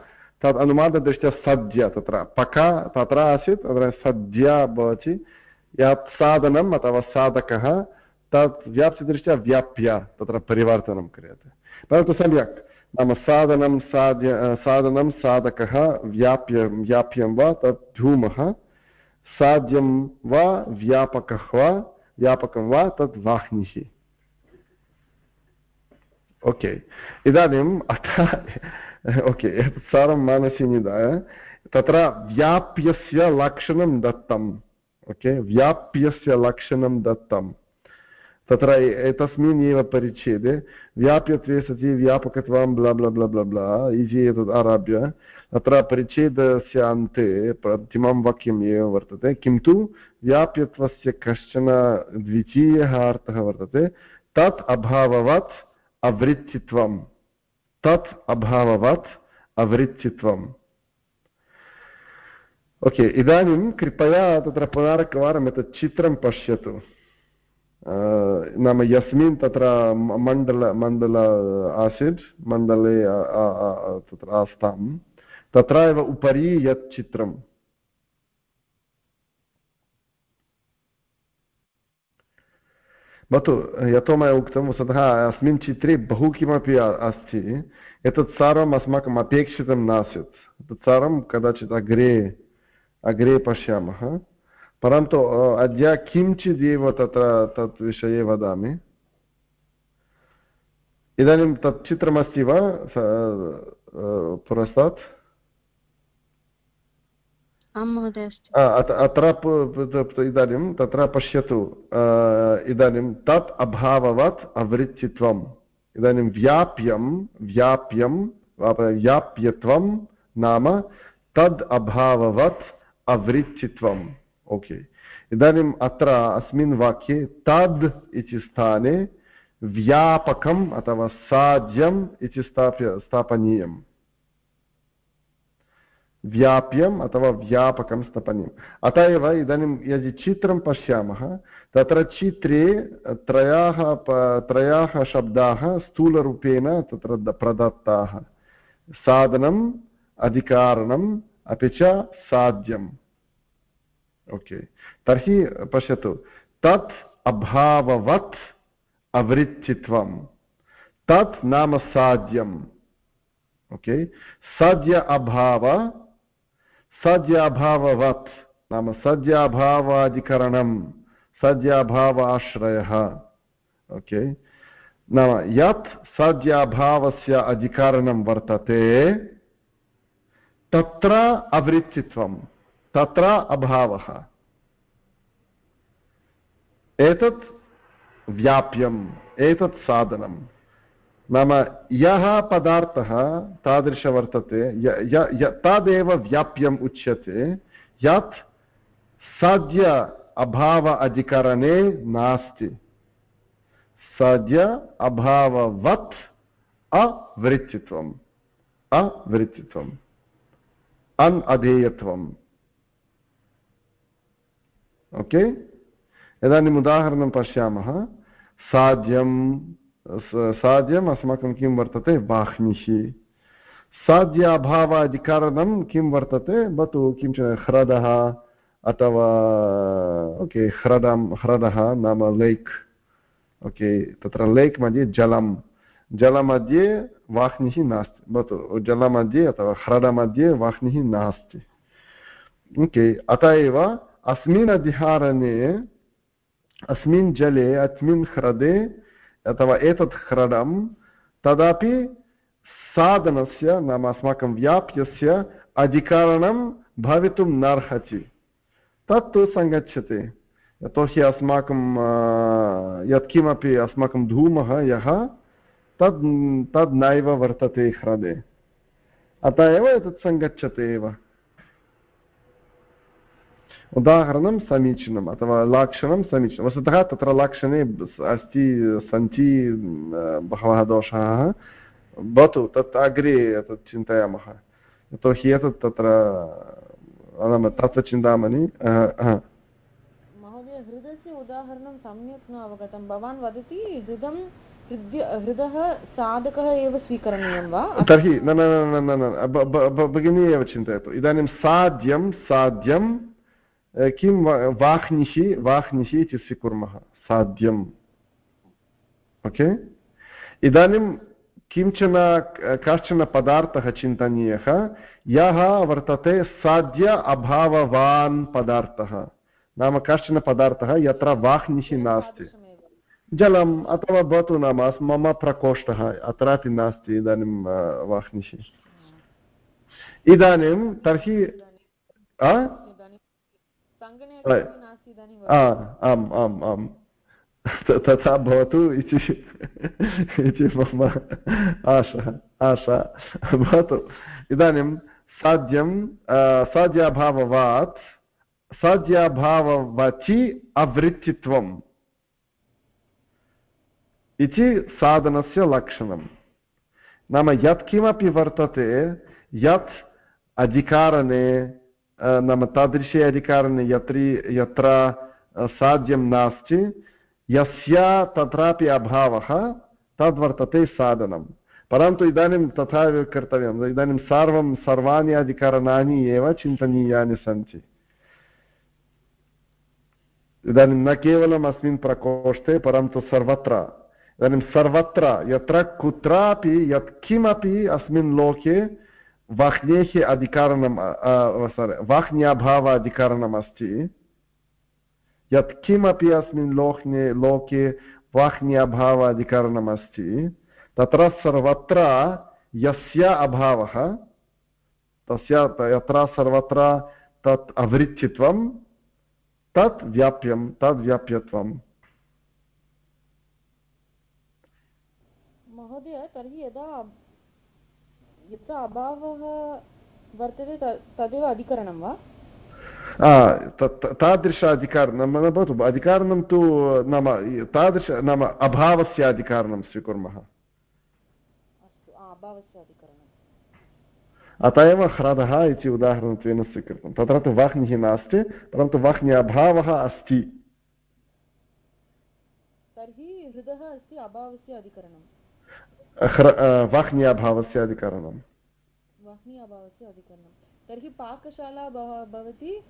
तद् अनुमानदृष्ट्या सद्य तत्र, पक तत्र आसीत् तत्र सद्य भवति, यत् साधनम् अथवा साधकः, तत् व्याप्तिदृष्ट्या व्याप्य तत्र परिवर्तनं क्रियते। परन्तु सम्यक्, नाम साधनं साध्य साधनं साधकः व्याप्य, व्याप्यं वा तत् धूमः, साध्यं वा व्यापकः वा, व्यापकं वा तद् वाह्निः। ओके इदानीम् अतः ओके एतत् सर्वं मनसि निधाय तत्र व्याप्यस्य लक्षणं दत्तम् ओके व्याप्यस्य लक्षणं दत्तं तत्र एतस्मिन् एव परिच्छेदे व्याप्यत्वे सति व्यापकत्वं ब्ला ब्ला ब्ला ब्ला इति एतत् आरभ्य तत्र परिच्छेदस्य अन्ते प्रतिमं वाक्यम् एव वर्तते किन्तु व्याप्यत्वस्य कश्चन द्वितीयः अर्थः वर्तते तत् अभाववत् अवृत्तित्वं तत् अभाववत् अवृत्तित्वम् ओके, इदानीं कृपया तत्र पुनरेकवारम् एतत् चित्रं पश्यतु। नाम यस्मिन् तत्र मण्डल मण्डल आसीत्, मण्डले तत्र आस्तां तत्र एव उपरि यत् चित्रं भवतु यतो मया उक्तं वस्तुतः अस्मिन् चित्रे बहु किमपि अस्ति एतत् सर्वम् अस्माकम् अपेक्षितं नासीत् तत् सर्वं कदाचित् अग्रे अग्रे पश्यामः परन्तु अद्य किञ्चिदेव तत्र तत् विषये वदामि इदानीं तत् चित्रमस्ति वा पुरस्तात् आं महोदय अस्ति आ, अत- अत्र इदानीं तत्र पश्यतु इदानीं तत् अभाववत् अवृत्तित्वम् इदानीं व्याप्यं व्याप्यं व्याप्यत्वं नाम तद् अभाववत् अवृत्तित्वम् ओके इदानीम् अत्र अस्मिन् वाक्ये तद् इति स्थाने व्यापकम् अथवा साध्यम् इति स्थाप्य स्थापनीयम् व्याप्यम् अथवा व्यापकं स्थापनीयम्। अत एव इदानीं यदि चित्रं पश्यामः, तत्र चित्रे त्रयाः त्रयाः शब्दाः स्थूलरूपेण तत्र प्रदत्ताः। साधनम्, अधिकारणम्, अपि च साध्यम्। ओके। तर्हि पश्यतु। तत् अभाववत् अवृत्तित्वं तत् नाम साध्यम्। ओके। सद्य अभाव सद्य अभाववत् नाम सद्य अभावाधिकरणं सद्य अभावाश्रयः ओके? नाम यत् सद्य अभावस्य अधिकरणं वर्तते, तत्र अवृत्तित्वं, तत्र अभावः। एतत् व्याप्यम्, एतत् साधनं नाम यः पदार्थः तादृश वर्तते तदेव व्याप्यम् उच्यते, यत् सद्य अभाव अधिकरणे नास्ति। सद्य अभाववत् अवृत्तित्वम् अवृत्तित्वम् अन् अधेयत्वम् ओके? इदानीम् उदाहरणं पश्यामः। साध्यं साध्यम् अस्माकं किं वर्तते? वाह्निः साध्य अभावाधिकरणं किं वर्तते? भवतु किंचन ह्रदः अथवा, ओके, ह्रदं, ह्रदः नाम लेक्। ओके, तत्र लेक् मध्ये जलं। जलमध्ये वाह्निः नास्ति। भवतु जलमध्ये अथवा ह्रदमध्ये वाह्निः नास्ति। ओके, अत एव अस्मिन् अधिहारणे अस्मिन् जले, अस्मिन् ह्रदे अथवा एतत् ह्रदं तदपि साधनस्य नाम अस्माकं व्याप्यस्य अधिकरणं भवितुं नार्हति। तत्तु सङ्गच्छति। यतोहि अस्माकं यत्किमपि अस्माकं धूमः यः, तद् तद् नैव वर्तते ह्रदे। अतः एव एतत् सङ्गच्छते एव। उदाहरणं समीचीनम् अथवा लाक्षणं समीचीनं वस्तुतः तत्र लाक्षणे अस्ति सन्ति बहवः दोषाः। भवतु तत् अग्रे तत् चिन्तयामः। यतोहि एतत् तत्र नाम तत्र चिन्तामणि महोदय हृदस्य उदाहरणं सम्यक् न अवगतं। भवान् वदति हृदं हृदः साधकः एव स्वीकरणीयं वा? तर्हि न न न न न भगिनी एव चिन्तयतु। इदानीं साध्यं साध्यं किं वाह्निः वाह्निः इति स्वीकुर्मः साध्यम् ओके इदानीं किंचन कश्चन पदार्थः चिन्तनीयः यः वर्तते साध्य अभाववान् पदार्थः नाम कश्चन पदार्थः यत्र वाह्निः नास्ति जलम् अथवा भवतु नाम मम प्रकोष्ठः अत्रापि नास्ति इदानीं वाह्निः इदानीं तर्हि आम् आम् आम् तथा भवतु इति मम आशा आशा भवतु। इदानीं साध्यं साध्याभाववात् साध्याभाववचि अवृत्तित्वम् इति साधनस्य लक्षणं नाम यत्किमपि वर्तते यत् अधिकारणे नाम तादृशे अधिकारणे यत्र यत्र साध्यं नास्ति यस्य तत्रापि अभावः तद्वर्तते साधनं परन्तु इदानीं तथा एव कर्तव्यम् इदानीं सर्वं सर्वाणि अधिकरणानि एव चिन्तनीयानि सन्ति इदानीं न केवलम् अस्मिन् प्रकोष्ठे परन्तु सर्वत्र इदानीं सर्वत्र यत्र कुत्रापि यत्किमपि अस्मिन् लोके वाह्नेः अधिकारणं वाह्न्याभाव अधिकारणम् अस्ति यत्किमपि अस्मिन् लोके लोके वाह्न्याभाव अधिकरणम् अस्ति तत्र सर्वत्र यस्य अभावः तस्य यत्र सर्वत्र तत् अवृत्तित्वं तत् व्याप्यं तद्व्याप्यत्वम् महोदय, तर्हि यदा यत्र अभावः वर्तते तदेव अधिकरणं वा? तादृश अधिकारणं न भवतु अधिकारणं तु नाम तादृश नाम अभावस्य अधिकारणं स्वीकुर्मः। अत एव ह्रदः इति उदाहरणत्वेन स्वीकृतं। तत्र तु वाह्निः नास्ति परन्तु वाह्नि अभावः अस्ति। तर्हि हृदः अस्ति अभावस्य अधिकरणं वाह्न्याभावस्य अधिकरणं वाह्न्याभावस्य अधिकरणं तर्हि पाकशाला भवति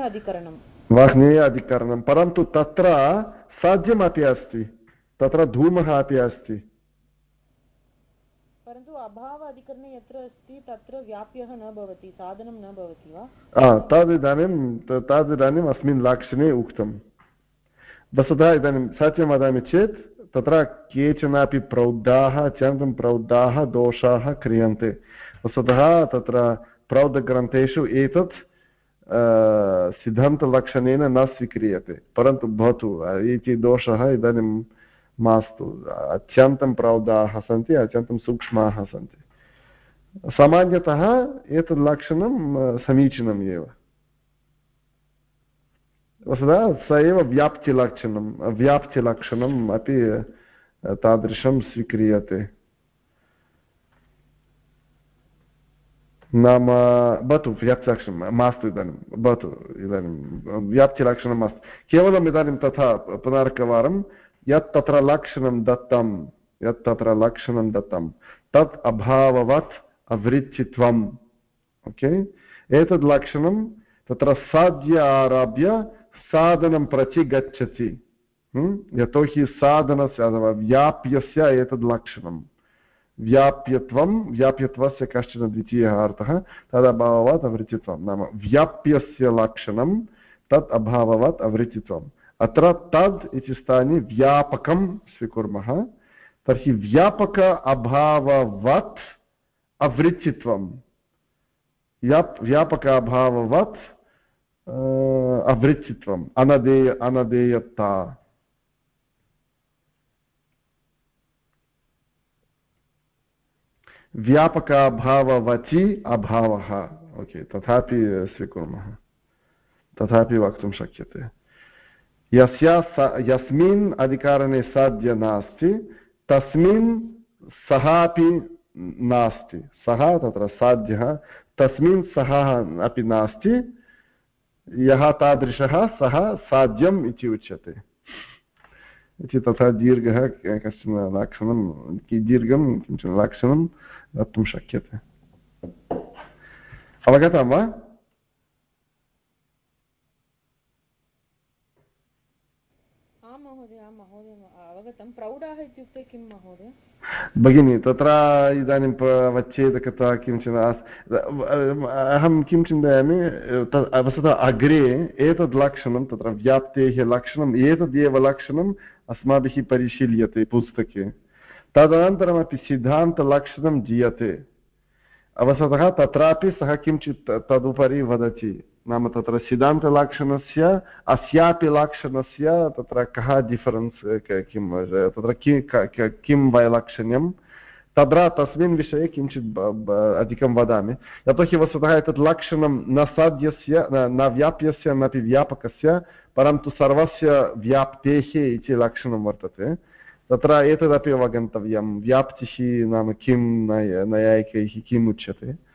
अधिकरणं अधिकरणं परन्तु तत्र साध्यमपि अस्ति। तत्र धूमः अपि अस्ति। परन्तु अभाव अधिकरणे यत्र अस्ति तत्र व्याप्यः न भवति साधनं न भवति वा? तदिदानीं तदिदानीम् अस्मिन् लक्षणे उक्तं वस्तुतः इदानीं सत्यं वदामि चेत् तत्र केचनापि प्रौढाः अत्यन्तं प्रौढाः दोषाः क्रियन्ते। वस्तुतः तत्र प्रौढग्रन्थेषु एतत् सिद्धान्तलक्षणेन न स्वीक्रियते। परन्तु भवतु इति दोषः इदानीं मास्तु। अत्यन्तं प्रौढाः सन्ति, अत्यन्तं सूक्ष्माः सन्ति। सामान्यतः एतत् लक्षणं समीचीनम् एव। वस्तुतः स एव व्याप्तिलक्षणं व्याप्तिलक्षणम् अपि तादृशं स्वीक्रियते नाम भवतु व्याप्तिलक्षणं मास्तु इदानीं भवतु इदानीं व्याप्तिलक्षणं मास्तु केवलम् इदानीं तथा पुनरेकवारं यत् तत्र लक्षणं दत्तं यत् तत्र लक्षणं दत्तं तत् अभाववत् अवृत्तित्वम् ओके एतद् लक्षणं तत्र साध्य आरभ्य साधनं प्रति गच्छति यतोहि साधनस्य अथवा व्याप्यस्य एतद् लक्षणं। व्याप्यत्वं, व्याप्यत्वस्य कश्चन द्वितीयः अर्थः तदभावात् अवृत्तित्वं नाम व्याप्यस्य लक्षणं, तत् अभाववत् अवृत्तित्वम् अत्र तद् इति स्थाने व्यापकं स्वीकुर्मः। तर्हि व्यापक अभाववत् अवृत्तित्वं व्यापक अभाववत् अवृत्तित्वम् अनदेय अनदेयता व्यापकाभाववचि अभावः ओके तथापि स्वीकुर्मः तथापि वक्तुं शक्यते यस्य यस्मिन् अधिकारणे साध्य नास्ति तस्मिन् सः नास्ति सः तत्र साध्यः तस्मिन् सः अपि नास्ति यः तादृशः सः साध्यम् इति उच्यते। इति तथा दीर्घः कश्चन लाक्षणं दीर्घं किंचन लाक्षणं दातुं शक्यते। अवगतं वा आं महोदय आं महोदय अवगतं प्रौढाः इत्युक्ते किं, महोदय? भगिनि, तत्र इदानीं वच्छेदकता किंचन अहं किं चिन्तयामि वस्तुतः अग्रे एतद् लक्षणं, तत्र व्याप्तेः लक्षणम् एतदेव लक्षणम् अस्माभिः परिशील्यते पुस्तके। तदनन्तरमपि सिद्धान्तलक्षणं जीयते। वस्तुतः तत्रापि सः किञ्चित् तदुपरि वदति। नाम तत्र सिद्धान्तलक्षणस्य अस्यापि लक्षणस्य तत्र कः डिफरेन्स् किं तत्र किं वैलक्षण्यं? तत्र तस्मिन् विषये किञ्चित् अधिकं वदामि। यतोहि वस्तुतः एतत् लक्षणं न साध्यस्य, न व्याप्यस्य नापि व्यापकस्य, परन्तु सर्वस्य व्याप्तेः इति लक्षणं वर्तते। तत्र एतदपि अवगन्तव्यं। व्याप्तिः नाम किं नैयायिकैः किम् उच्यते?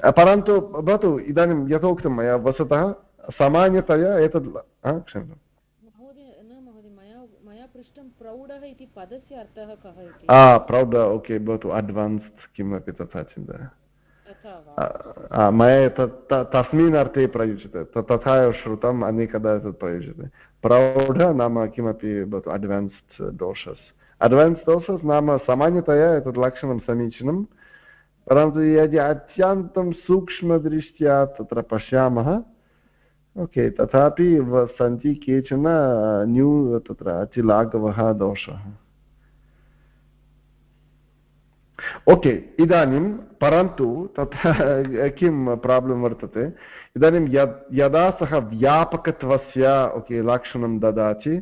परन्तु भवतु इदानीं यथोक्तं मया वस्तुतः सामान्यतया एतद् पृष्टं प्रौढः इति पदस्य अर्थः कः इति प्रौढ ओके भवतु अड्वान्स्ड् किमपि तथा चिन्तय वा मया तत् तस्मिन् अर्थे प्रयुज्यते तथा एव श्रुतम् अनेकदा एतत् प्रयुज्यते प्रौढ नाम किमपि भवतु अड्वान्स्ड् दोषस् अड्वान्स् दोषस् नाम सामान्यतया एतत् लक्षणं समीचीनं परन्तु यदि अत्यन्तं सूक्ष्मदृष्ट्या तत्र पश्यामः, ओके, तथापि सन्ति केचन न्यू तत्र अतिलाघवः दोषः। ओके, इदानीं परन्तु तथा किं प्राब्लं वर्तते? इदानीं यद्, यदा सः व्यापकत्वस्य, ओके, लक्षणं ददाति,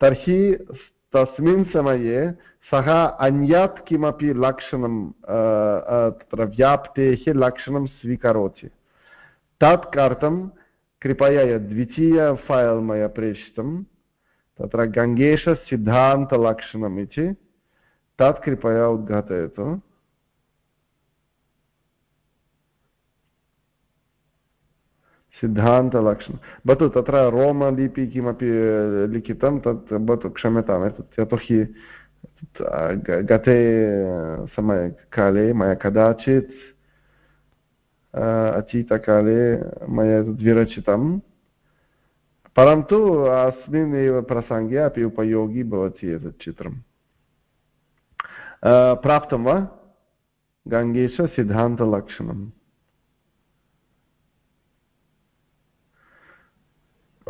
तर्हि तस्मिन् समये सः अन्यात् किमपि लक्षणं तत्र व्याप्तेः लक्षणं स्वीकरोति तत् कर्तुं कृपया द्वितीय फैल् मया प्रेषितं तत्र गङ्गेशसिद्धान्तलक्षणम् इति तत् कृपया उद्घाटयतु सिद्धान्तलक्षणं। भवतु, तत्र रोमलिपि किमपि लिखितं, तत् भवतु क्षम्यताम्, एतत् यतोहि गते समयकाले मया कदाचित् अतीतकाले मया एतद् विरचितं परन्तु अस्मिन् एव प्रसङ्गे अपि उपयोगी भवति एतत् चित्रं। प्राप्तं वा? गङ्गेशसिद्धान्तलक्षणम्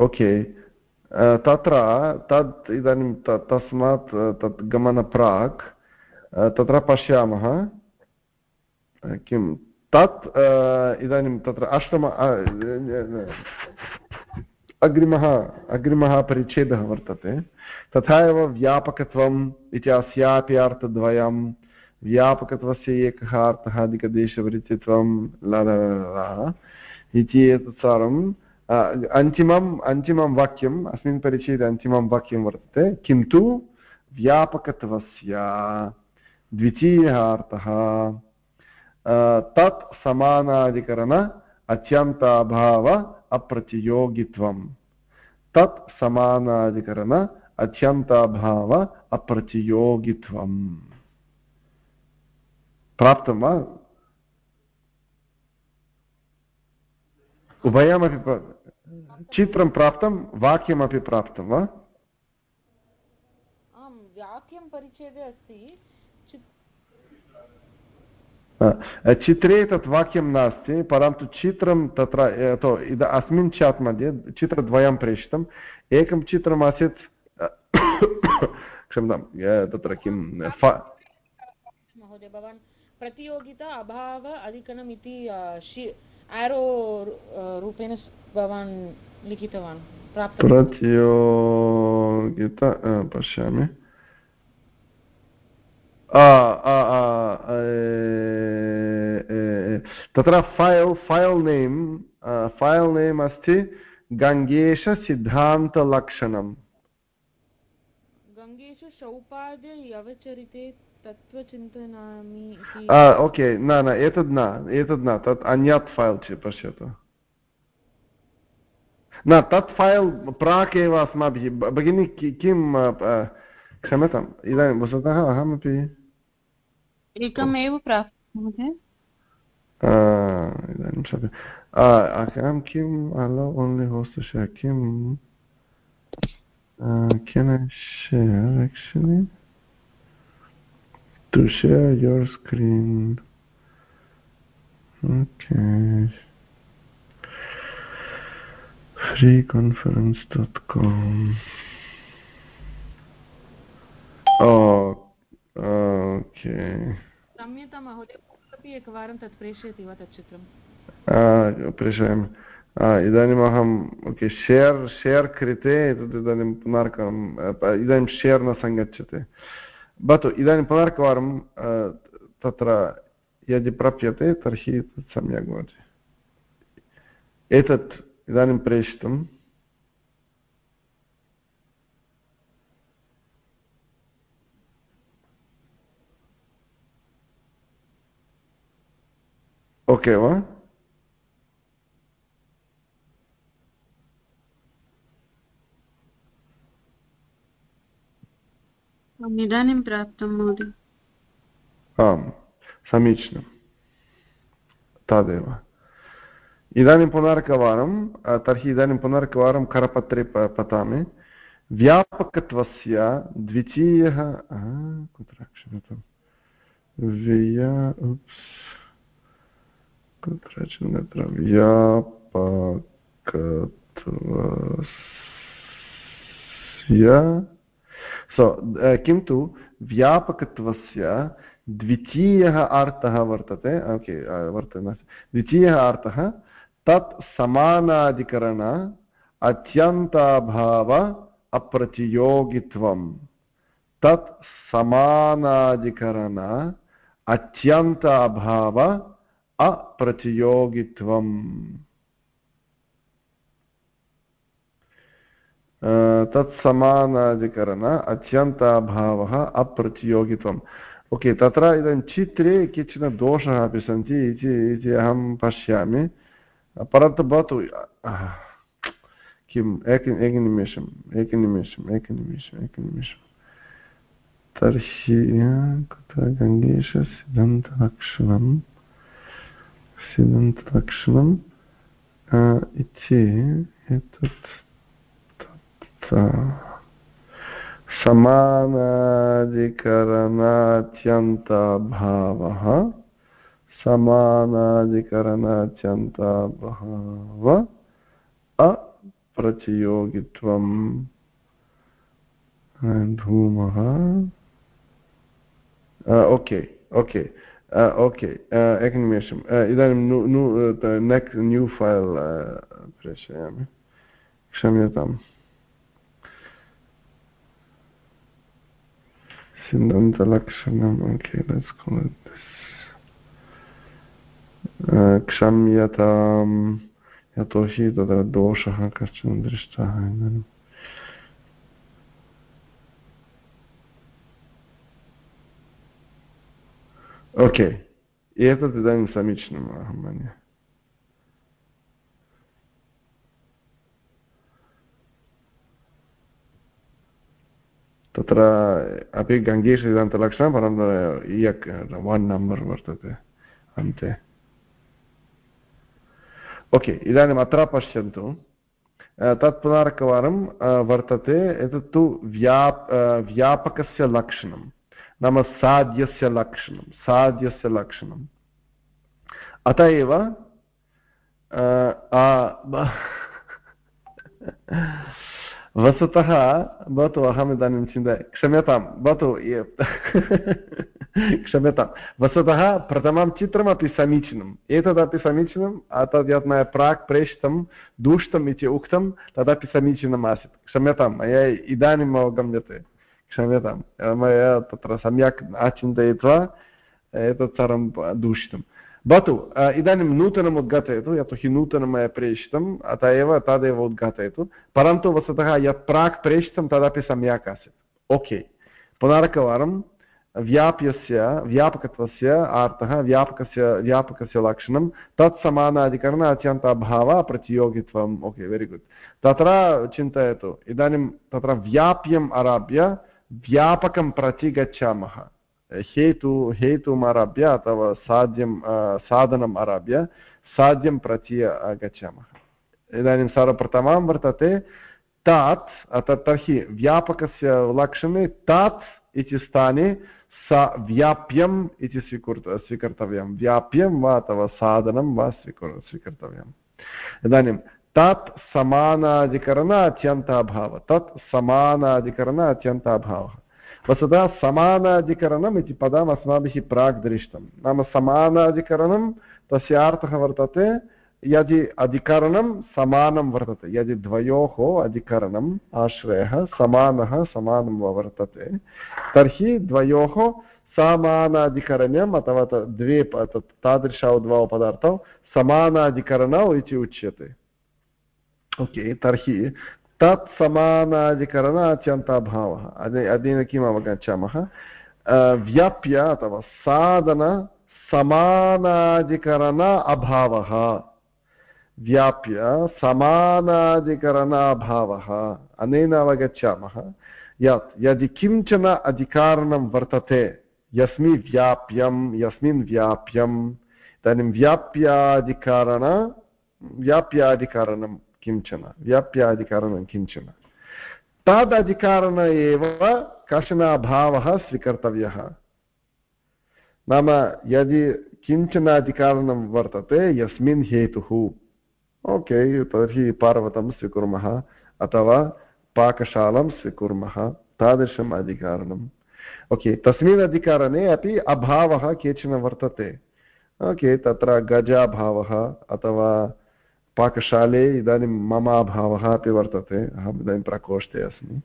ओके तत्र तत् इदानीं तस्मात् तत् गमनप्राक् तत्र पश्यामः किं तत् इदानीं तत्र अष्टम अग्रिमः अग्रिमः परिच्छेदः वर्तते तथा एव व्यापकत्वम् इति अस्यापि अर्थद्वयं व्यापकत्वस्य एकः अर्थः अधिकदेशवृत्तित्वं इति एतत् सर्वं अन्तिमम्, अन्तिमं वाक्यम्, अस्मिन् परिचये अन्तिमं वाक्यं वर्तते, किन्तु व्यापकत्वस्य, द्वितीयः अर्थः तत् समानाधिकरण, अत्यन्ताभाव अप्रतियोगित्वं तत् समानाधिकरण, अत्यन्ताभाव, अप्रतियोगित्वम्। प्राप्तं वा? उभयमपि चित्रं प्राप्तं वाक्यमपि प्राप्तं वा आं वाक्यं परिच्छेदे अस्ति चित्रे तत् वाक्यं नास्ति परन्तु चित्रं तत्र इद अस्मिन् चाट् मध्ये चित्रद्वयं प्रेषितम् एकं चित्रमासीत् क्षम्यतां तत्र किं महोदय भवान् प्रतियोगिता अभाव अधिकरणम् इति एरो रूपेण भवान् लिखितवान् प्रतियोगिता पश्यामि तत्र file file name file name अस्ति गङ्गेशसिद्धान्तलक्षणम् गङ्गेषु ओके न न एतद् न एतद् न तत् अन्यत् फैल् पश्यतु न तत् फैल् प्राक् एव अस्माभिः भगिनी किं क्षम्यताम् इदानीं वस्तुतः अहमपि एकमेव इदानीं सत्यम् किम् अलो ओन्लि होस्ट किं can I share actually? To share your screen. Okay. Freeconference.com oh okay. क्षम्यतां महोदय अपि एकवारं तत् प्रेषयति वा तत् चित्रं प्रेषयामि इदानीम् अहम् ओके शेर् शेर् कृते एतत् इदानीं पुनर्कम् इदानीं शेर् न सङ्गच्छते भवतु इदानीं पुनर्कवारं तत्र यदि प्राप्यते तर्हि सम्यक् भवति एतत् इदानीं प्रेषितम् ओके वा इदानीं प्राप्तं महोदय आम् समीचीनं तदेव इदानीं पुनरेकवारं तर्हि इदानीं पुनरेकवारं करपत्रे पठामि व्यापकत्वस्य द्वितीयः कुत्र क्षम्यतां व्या उप्स् कुत्रचित् तत्र व्यापकत्वस्य सो किन्तु व्यापकत्वस्य द्वितीयः अर्थः वर्तते, ओके वर्तते द्वितीयः अर्थः, तत् समानाधिकरण, अत्यन्ताभाव अप्रतियोगित्वं तत् समानाधिकरण अत्यन्त अभाव अप्रतियोगित्वम् तत्समानाधिकरण अत्यन्ताभावः अप्रतियोगित्वम् ओके तत्र इदानीं चित्रे केचन दोषाः अपि सन्ति इति अहं पश्यामि परन्तु भवतु किम् एक एकनिमेषम् एकनिमेषम् एकनिमेषम् एकनिमेषम् तर्हि कुत्र गङ्गेशसिद्धान्तलक्षणं सिद्धान्तलक्षणम् इति एतत् समानाधिकरणात्यन्ताभावः। समानाधिकरणात्यन्ताभाव। अप्रतियोगित्वम्। धूमः। ओके ओके ओके एकनिमेषम् इदानीं नु नेक् न्यू फैल् प्रेषयामि। क्षम्यताम्। सिद्धान्तलक्षणम् okay let's call it this क्षम्यताम् यतोहि तत्र दोषः कश्चन दृष्टः इदानीम् ओके एतत् इदानीं समीचीनम् अहं मन्ये तत्र अपि गङ्गेशसिद्धान्तलक्षणं परन्तु इयक् वन् नम्बर् वर्तते अन्ते। ओके इदानीम् अत्र पश्यन्तु। तत् पुनरेकवारं वर्तते एतत्तु व्याप् व्यापकस्य लक्षणं। नाम साध्यस्य लक्षणं साध्यस्य लक्षणम् अत एव वस्तुतः भवतु अहम् इदानीं चिन्तय क्षम्यतां, भवतु क्षम्यतां। वस्तुतः प्रथमं चित्रमपि समीचीनम्। एतदपि समीचीनं तद् यत् मया प्राक् प्रेषितं दूष्टम् इति उक्तं, तदपि समीचीनम् आसीत्। क्षम्यतां, मया इदानीम् अवगम्यते। क्षम्यतां, मया तत्र सम्यक् न चिन्तयित्वा एतत् सर्वं दूषितं भवतु इदानीं नूतनम् उद्घाटयतु यतोहि नूतनं मया प्रेषितम् अतः एव तदेव उद्घाटयतु परन्तु वस्तुतः यत् प्राक् प्रेषितं तदपि सम्यक् आसीत् ओके पुनरेकवारं व्याप्यस्य व्यापकत्वस्य अर्थः व्यापकस्य व्यापकस्य लक्षणं तत् समानाधिकरण अत्यन्ताभाव प्रतियोगित्वम् ओके वेरि गुड् तत्र चिन्तयतु इदानीं तत्र व्याप्यम् आरभ्य व्यापकं प्रति गच्छामः हेतु हेतुम् आरभ्य अथवा साध्यं साधनम् आरभ्य साध्यं प्रति गच्छामः इदानीं सर्वप्रथमं वर्तते तात्, अतः तर्हि व्यापकस्य लक्षणे तात् इति स्थाने सा व्याप्यम् इति स्वीकृत स्वीकर्तव्यं। व्याप्यं वा अथवा साधनं वा स्वीकुर्, स्वीकर्तव्यम्। इदानीं तत् समानाधिकरण अत्यन्ताभावः तत् समानाधिकरण अत्यन्ताभावः वस्तुतः समानाधिकरणम् इति पदम् अस्माभिः प्राक् दृष्टं नाम समानाधिकरणं तस्य अर्थः वर्तते, यदि अधिकरणं समानं वर्तते, यदि द्वयोः अधिकरणम् आश्रयः समानः, समानं वर्तते, तर्हि द्वयोः समानाधिकरण्यम् अथवा द्वे तादृशौ द्वौ पदार्थौ समानाधिकरणौ इति उच्यते। ओके, तर्हि तत् समानाधिकरण अत्यन्ताभावः अनेन किम् अवगच्छामः? व्याप्य अथवा साधन समानाधिकरण अभावः। व्याप्य समानाधिकरणाभावः। अनेन अवगच्छामः। यत् यदि किंचन अधिकारणं वर्तते यस्मिन् व्याप्यं, यस्मिन् व्याप्यम् इदानीं व्याप्याधिकारण व्याप्याधिकारणं किंचन, व्याप्याधिकारणं किंचन। तदधिकारण एव कश्चन अभावः स्वीकर्तव्यः। नाम यदि किंचन अधिकारणं वर्तते, यस्मिन् हेतुः। ओके, तर्हि पर्वतं स्वीकुर्मः, अथवा पाकशालां स्वीकुर्मः, तादृशम् अधिकारणम्। ओके, तस्मिन् अधिकारणे अपि अभावः केचन वर्तते। ओके, तत्र गजाभावः, अथवा पाकशाले इदानीं मम अभावः अपि वर्तते, अहम् इदानीं प्रकोष्ठे अस्मि।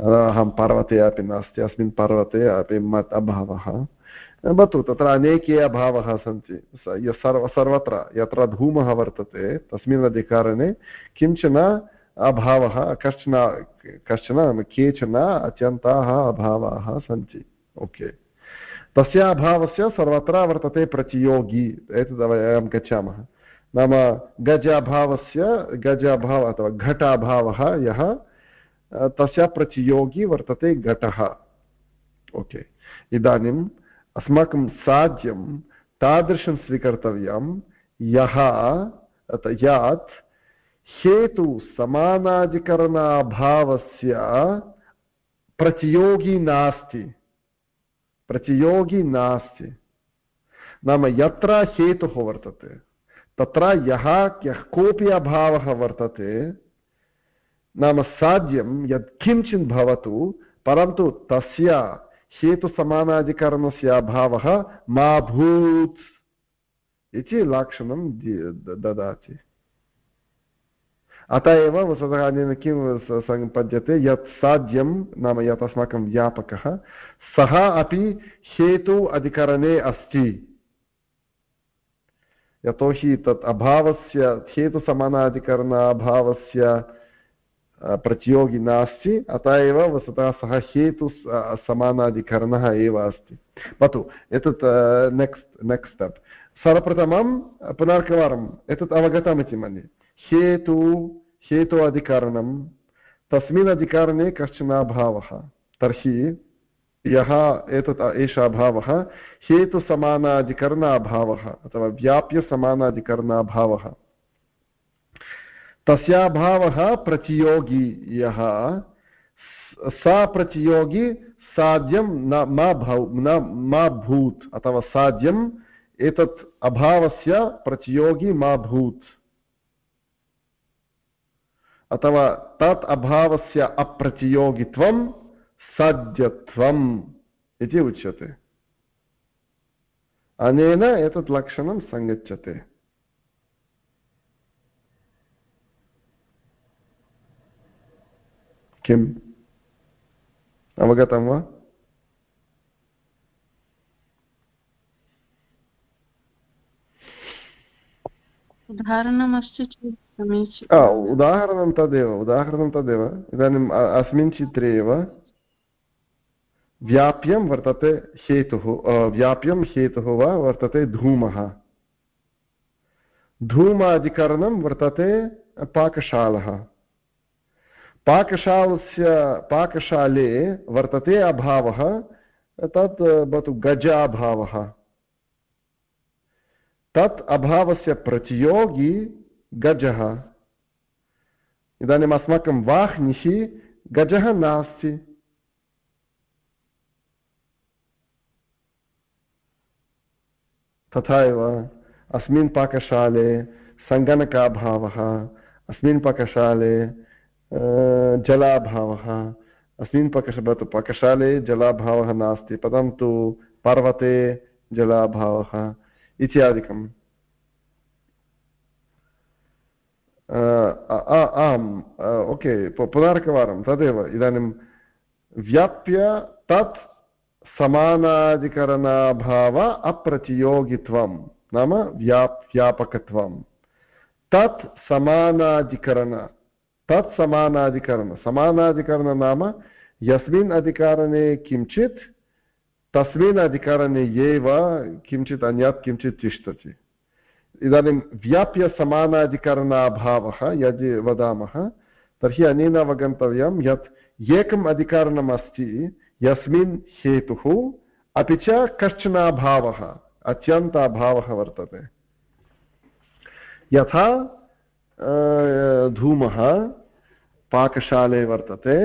अहं पर्वते अपि नास्ति, अस्मिन् पर्वते अपि मत् अभावः। भवतु, तत्र अनेके अभावः सन्ति। सर्व, सर्वत्र, यत्र धूमः वर्तते, तस्मिन् अधिकारणे किंचन अभावः, कश्चन कश्चन, केचन अत्यन्ताः अभावाः सन्ति। ओके। तस्य अभावस्य सर्वत्र वर्तते प्रतियोगी एतद् वयं गच्छामः। नाम गज अभावस्य गज अभावः अथवा घट अभावः यः तस्य प्रतियोगी वर्तते घटः। ओके। इदानीम् अस्माकं साध्यं तादृशं स्वीकर्तव्यं यः यत् हेतु समानाधिकरणाभावस्य प्रतियोगी नास्ति। प्रतियोगी नास्ति। नाम यत्र हेतुः वर्तते। तत्र यः यः कोऽपि अभावः वर्तते, नाम साध्यं यत् किञ्चित् भवतु, परन्तु तस्य हेतुसमानाधिकरणस्य अभावः मा भूत् इति लक्षणं ददाति। अत एव वस्तुतः अनेन किं सम्पद्यते यत् साध्यं, नाम यत् अस्माकं व्यापकः, सः अपि हेतु अधिकरणे अस्ति। यतोहि तत् अभावस्य हेतुसमानाधिकरण अभावस्य प्रतियोगी नास्ति। अतः एव वस्तुतः सः हेतु समानाधिकरणः एव अस्ति। भवतु एतत् नेक्स्ट् नेक्स्ट् स्टेप् सर्वप्रथमं पुनर्कवारम्। एतत् अवगतमिति मन्ये। हेतु हेतु अधिकरणं, तस्मिन् अधिकरणे कश्चन अभावः तर्हि यः एतत् एषः अभावः हेतुसमानाधिकरणाभावः अथवा व्याप्यसमानाधिकरणाभावः तस्याभावः प्रतियोगी, यः सा प्रतियोगी साध्यं न, मा भौ न, मा भूत्, अथवा साध्यम् एतत् अभावस्य प्रतियोगी मा भूत्। अथवा तत् अभावस्य अप्रतियोगित्वं साध्यत्वम् इति उच्यते। अनेन एतत् लक्षणं सङ्गच्छते किम्? अवगतं वा? उदाहरणमस्ति चेत् उदाहरणं तदेव उदाहरणं तदेव। इदानीम् अस्मिन् चित्रे एव व्याप्यं वर्तते हेतुः व्याप्यं हेतुः वा वर्तते धूमः। धूमाधिकरणं वर्तते पाकशालः। पाकशालस्य, पाकशाले वर्तते अभावः, तत्, भवतु गजाभावः। तत् अभावस्य प्रतियोगी गजः। इदानीम् अस्माकं वाह्निः गजः नास्ति। तथा एव अस्मिन् पाकशाले सङ्गणकाभावः, अस्मिन् पाकशाले जलाभावः, अस्मिन् पाकश पाकशाले जलाभावः नास्ति परन्तु पर्वते जलाभावः इत्यादिकम्। आम् ओके पुनरेकवारं तदेव, इदानीं व्याप्य तत् समानाधिकरणाभाव अप्रतियोगित्वं, नाम व्याप् व्यापकत्वं। तत् समानाधिकरण तत् समानाधिकरण। समानाधिकरण नाम यस्मिन् अधिकरणे किञ्चित्, तस्मिन् अधिकरणे एव किञ्चित् अन्यत् किञ्चित् तिष्ठति। इदानीं व्याप्यसमानाधिकरणाभावः यदि वदामः, तर्हि अनेन अवगन्तव्यं यत् एकम् अधिकरणम् अस्ति यस्मिन् हेतुः अपि च कश्चन अभावः अत्यन्त अभावः वर्तते। यथा धूमः पाकशाले वर्तते,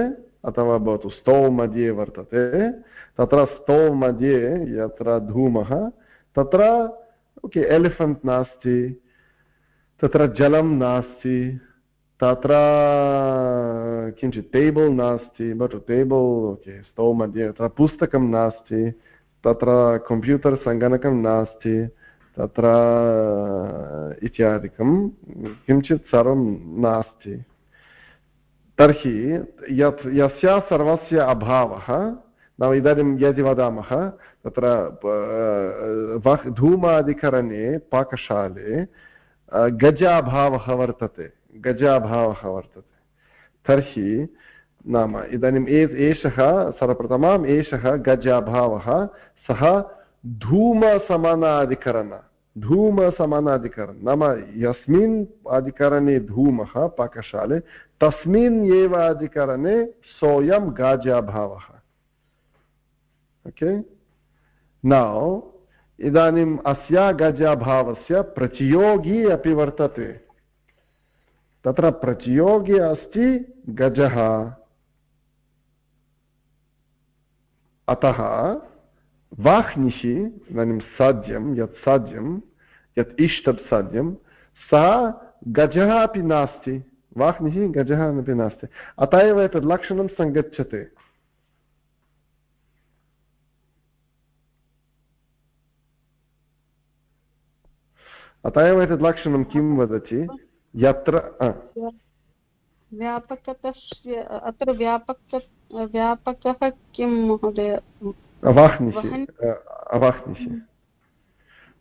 अथवा भवतु स्तौ मध्ये वर्तते, तत्र स्तौ मध्ये यत्र धूमः, तत्र, ओके, एलिफण्ट् नास्ति, तत्र जलं नास्ति, तत्र किञ्चित् टेबल् नास्ति बट् टेबल् ओके स्तौ मध्ये तत्र पुस्तकं नास्ति, तत्र कम्प्यूटर् सङ्गणकं नास्ति, तत्र इत्यादिकं किञ्चित् सर्वं नास्ति। तर्हि यत्, यस्य सर्वस्य अभावः, नाम इदानीं यदि वदामः, तत्र धूमाधिकरणे पाकशाले गजाभावः वर्तते गजाभावः वर्तते। तर्हि नाम इदानीम् एषः, सर्वप्रथमम् एषः गजाभावः, सः धूमसमानाधिकरण धूमसमानाधिकरण नाम यस्मिन् अधिकरणे धूमः, पाकशाले, तस्मिन् एव अधिकरणे सोऽयं गाजाभावः। ओके? नौ इदानीम् अस्या गजाभावस्य प्रतियोगी अपि वर्तते। तत्र प्रतियोगी अस्ति गजः। अतः वाह्निः इदानीं साध्यं, यत् साध्यं, यत् इष्टत् साध्यं, सः गजः अपि नास्ति। वाह्निः गजः अपि नास्ति। अतः एव एतत् लक्षणं सङ्गच्छते। अतः एव एतत् लक्षणं किं वदति? यत्र व्यापकतस्य अत्र व्यापक व्यापकः किं महोदय? अवाह्निषि अवाह्निषि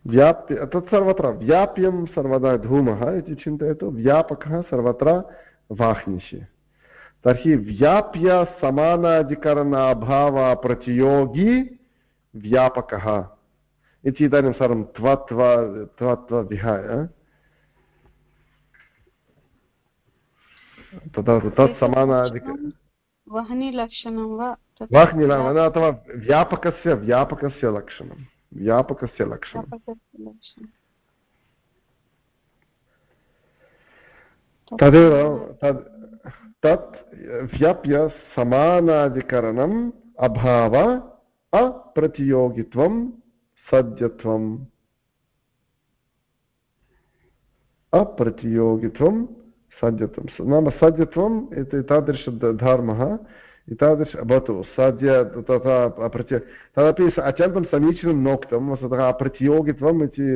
व्याप्य तत् सर्वत्र व्याप्यं सर्वदा धूमः इति चिन्तयतु व्यापकः सर्वत्र वाह्निषि तर्हि व्याप्य समानाधिकरणाभावप्रतियोगी व्यापकः। इति इदानीं सर्वं त्वत्व त्वत्व विहाय वह्निलक्षणं वा अथवा व्यापकस्य व्यापकस्य लक्षणं व्यापकस्य लक्षणं तदेव तद् तत् व्याप्य समानाधिकरणम् अभाव अप्रतियोगित्वं सद्यत्वम् अप्रतियोगित्वं सद्यत्वं नाम सद्यत्वम् इति तादृशधर्मः एतादृश भवतु सद्य तथा प्रत्य तदपि अत्यन्तं समीचीनं नोक्तं वस्तुतः प्रतियोगित्वम् इति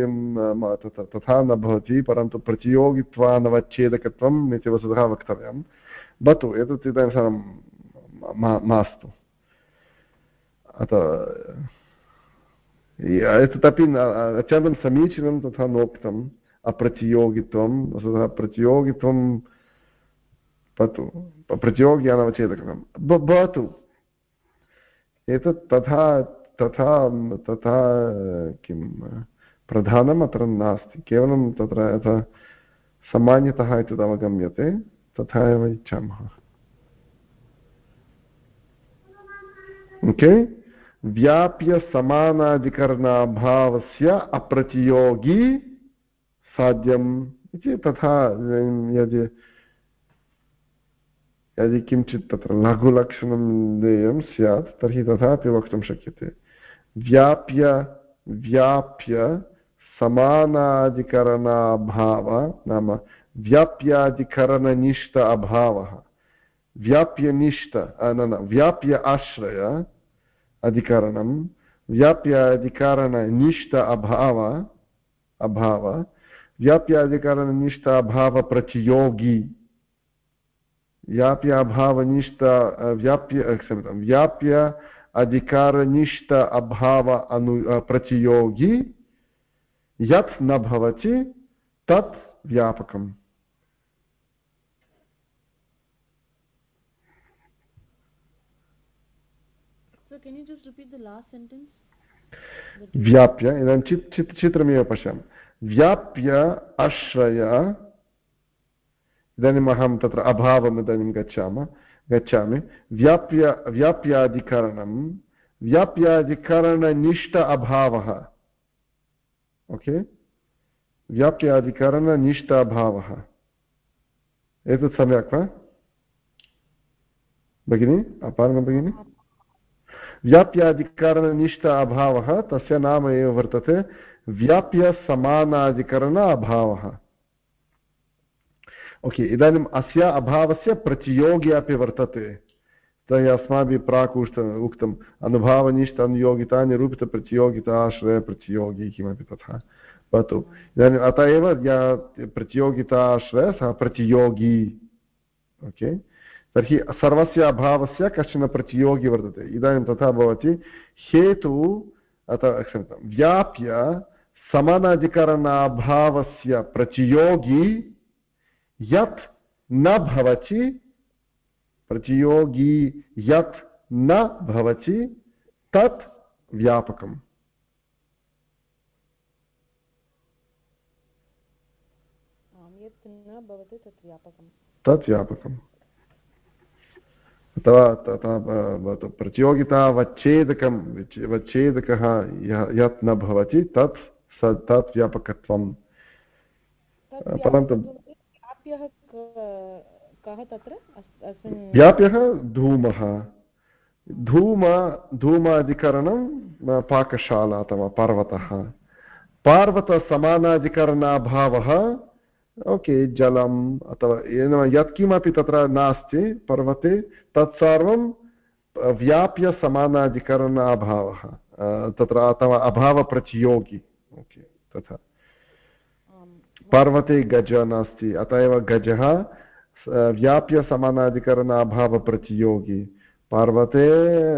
तथा न भवति परन्तु प्रतियोगित्वानवच्छेदकत्वम् इति वस्तुतः वक्तव्यं भवतु एतत् इदानीं मास्तु अतः एतदपि अत्यन्तं समीचीनं तथा नोक्तम् अप्रतियोगित्वं वस्तुतः प्रतियोगित्वं भवतु प्रतियोगि अनवच्छेदकं भवतु एतत् तथा तथा तथा किं प्रधानम् अत्र नास्ति केवलं तत्र यथा सामान्यतः एतत् अवगम्यते तथा एव इच्छामः ओके व्याप्यसमानाधिकरणाभावस्य अप्रतियोगी साध्यम् इति तथा यदि यदि किञ्चित् तत्र लघुलक्षणं देयं स्यात्, तर्हि तथापि वक्तुं शक्यते। व्याप्य व्याप्य समानाधिकरणाभाव नाम व्याप्याधिकरणनिष्ठ अभावः। व्याप्यनिष्ठ न न, व्याप्य आश्रय अधिकरणं, व्याप्याधिकरणनिष्ठ अभाव अभाव व्याप्याधिकरणनिष्ठ अभावप्रतियोगी व्याप्याभावनिष्ठ व्याप्य क्षम्यतां व्याप्य अधिकारनिष्ठ अभाव अनु प्रतियोगी यत् न भवति तत् व्यापकम् व्याप्य इदानीं चित् चित् चित्रमेव पश्यामि व्याप्य आश्रय। इदानीम् अहं तत्र अभावम् इदानीं गच्छामः गच्छामि। व्याप्य व्याप्याधिकरणं व्याप्याधिकरणनिष्ठ अभावः। ओके? व्याप्याधिकरणनिष्ठ अभावः। एतत् सम्यक् वा? भगिनि अपारण भगिनि? व्याप्याधिकरणनिष्ठ अभावः तस्य नाम एव वर्तते व्याप्यसमानाधिकरण अभावः। ओके इदानीम् अस्य अभावस्य प्रतियोगी अपि वर्तते। तर्हि अस्माभिः प्राक् उक्त उक्तम् अनुभावनिष्ठ अनुयोगिता निरूपितप्रतियोगिता आश्रयप्रतियोगी किमपि तथा। भवतु, इदानीम् अत एव प्रतियोगिता, आश्रय, सः प्रतियोगी। ओके तर्हि सर्वस्य अभावस्य कश्चन प्रतियोगी वर्तते। इदानीं तथा भवति, हेतु अतः क्षम्यतां व्याप्य समानाधिकरणाभावस्य प्रतियोगी यत् न भवति प्रतियोगी यत् न भवति तत् व्यापकम्। तत् व्यापकम्। अथवा तथा भवतु प्रतियोगितावच्छेदकं वच्छेदकः यत् न भवति तत् तत् व्यापकत्वं। परन्तु व्याप्यः धूमः। धूम धूमाधिकरणं पाकशाला अथवा पर्वतः। पार्वतसमानाधिकरणाभावः ओके जलम् अथवा यत्किमपि तत्र नास्ति पर्वते तत्सर्वं व्याप्य समानाधिकरण अभावः तत्र अथवा अभावप्रतियोगी। ओके, तथा। पर्वते गज नास्ति अत एव गजः व्याप्य समानाधिकरण अभावप्रतियोगी पर्वते,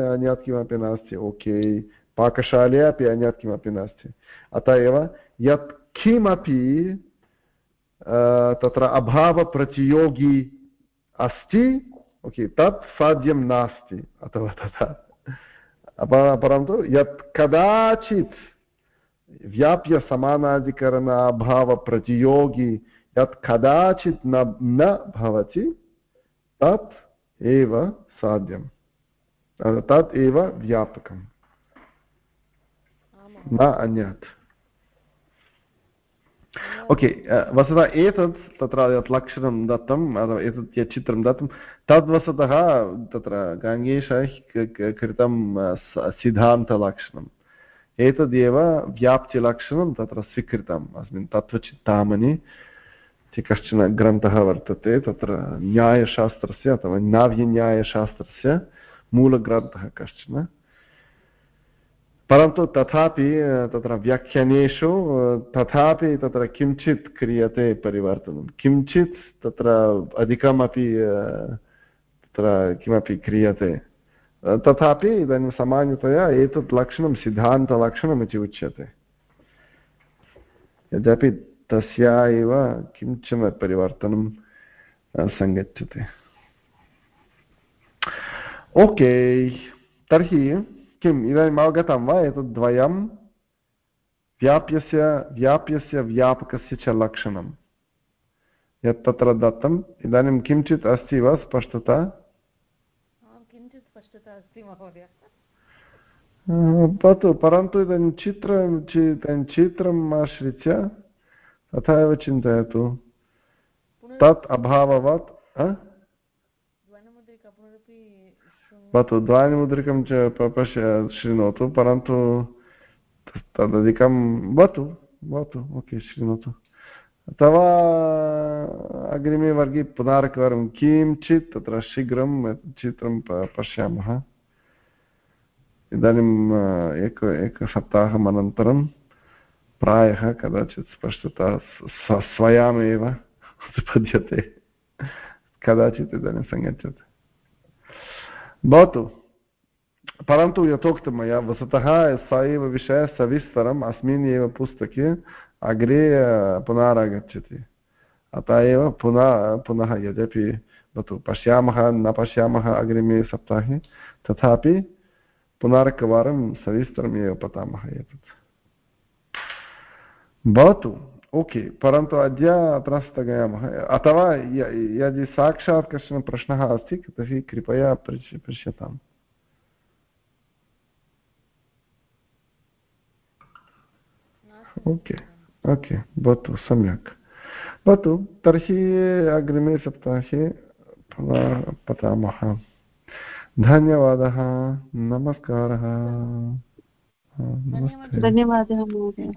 अन्यत् किमपि नास्ति, ओके। पाकशाले अपि अन्यत् किमपि नास्ति। अत एव, यत् किमपि तत्र अभावप्रतियोगी अस्ति, ओके, तत् साध्यं नास्ति अथवा तथा। परन्तु यत् कदाचित् व्याप्यसमानाधिकरणाभावप्रतियोगी यत् कदाचित् न न भवति तत् एव साध्यं तत् एव व्यापकं न अन्यत् ओके वस्तुतः एतत् तत्र यत् लक्षणं दत्तम् अथवा एतत् यत् चित्रं दत्तं तद्वस्तुतः तत्र गाङ्गेशैः कृतं सिद्धान्तलक्षणम् एतदेव व्याप्तिलक्षणं तत्र स्वीकृतम् अस्मिन् तत्त्वचिन्तामणि इति कश्चन ग्रन्थः वर्तते, तत्र न्यायशास्त्रस्य अथवा नाव्यन्यायशास्त्रस्य मूलग्रन्थः कश्चन। परन्तु तथापि, तत्र व्याख्यानेषु, तथापि तत्र किञ्चित् क्रियते परिवर्तनं। किञ्चित् तत्र अधिकमपि, तत्र किमपि क्रियते। तथापि इदानीं सामान्यतया एतत् लक्षणं, सिद्धान्तलक्षणम् इति उच्यते। यद्यपि तस्या एव किंचन परिवर्तनं सङ्गच्छते। ओके, तर्हि किम्, इदानीम् अवगतं वा एतद् द्वयं? व्याप्यस्य व्याप्यस्य व्यापकस्य च लक्षणं। यत् तत्र दत्तम्। इदानीं किञ्चित् अस्ति वा स्पष्टता? अस्ति महोदय भवतु परन्तु इदानीं चित्रं चित्रम् आश्रित्य तथा एव चिन्तयतु तत् अभाववत् भवतु ध्वनिमुद्रिकं च पश्य शृणोतु परन्तु तदधिकं भवतु भवतु ओके शृणोतु अथवा अग्रिमे वर्गे पुनरेकवारं किञ्चित् तत्र शीघ्रं चित्रं पश्यामः। इदानीम् एक एकसप्ताहम् अनन्तरं प्रायः कदाचित् स्पष्टता स्वयमेव उत्पद्यते। कदाचित् इदानीं सङ्गच्छति। भवतु। परन्तु यथोक्तं मया वस्तुतः स एव विषयः सविस्तरम्, अस्मिन् एव पुस्तके अग्रे पुनरागच्छति अतः एव पुनः पुनः यद्यपि भवतु पश्यामः न पश्यामः अग्रिमे सप्ताहे तथापि पुनरेकवारं सविस्तरमेव पठामः एतत्। भवतु ओके परन्तु अद्य अत्र स्थगयामः अथवा यदि साक्षात् कश्चन प्रश्नः अस्ति तर्हि कृपया पृच्छ पृच्छताम्। ओके। ओके भवतु सम्यक् भवतु तर्हि अग्रिमे सप्ताहे पठामः धन्यवादः नमस्कारः धन्यवादः महोदय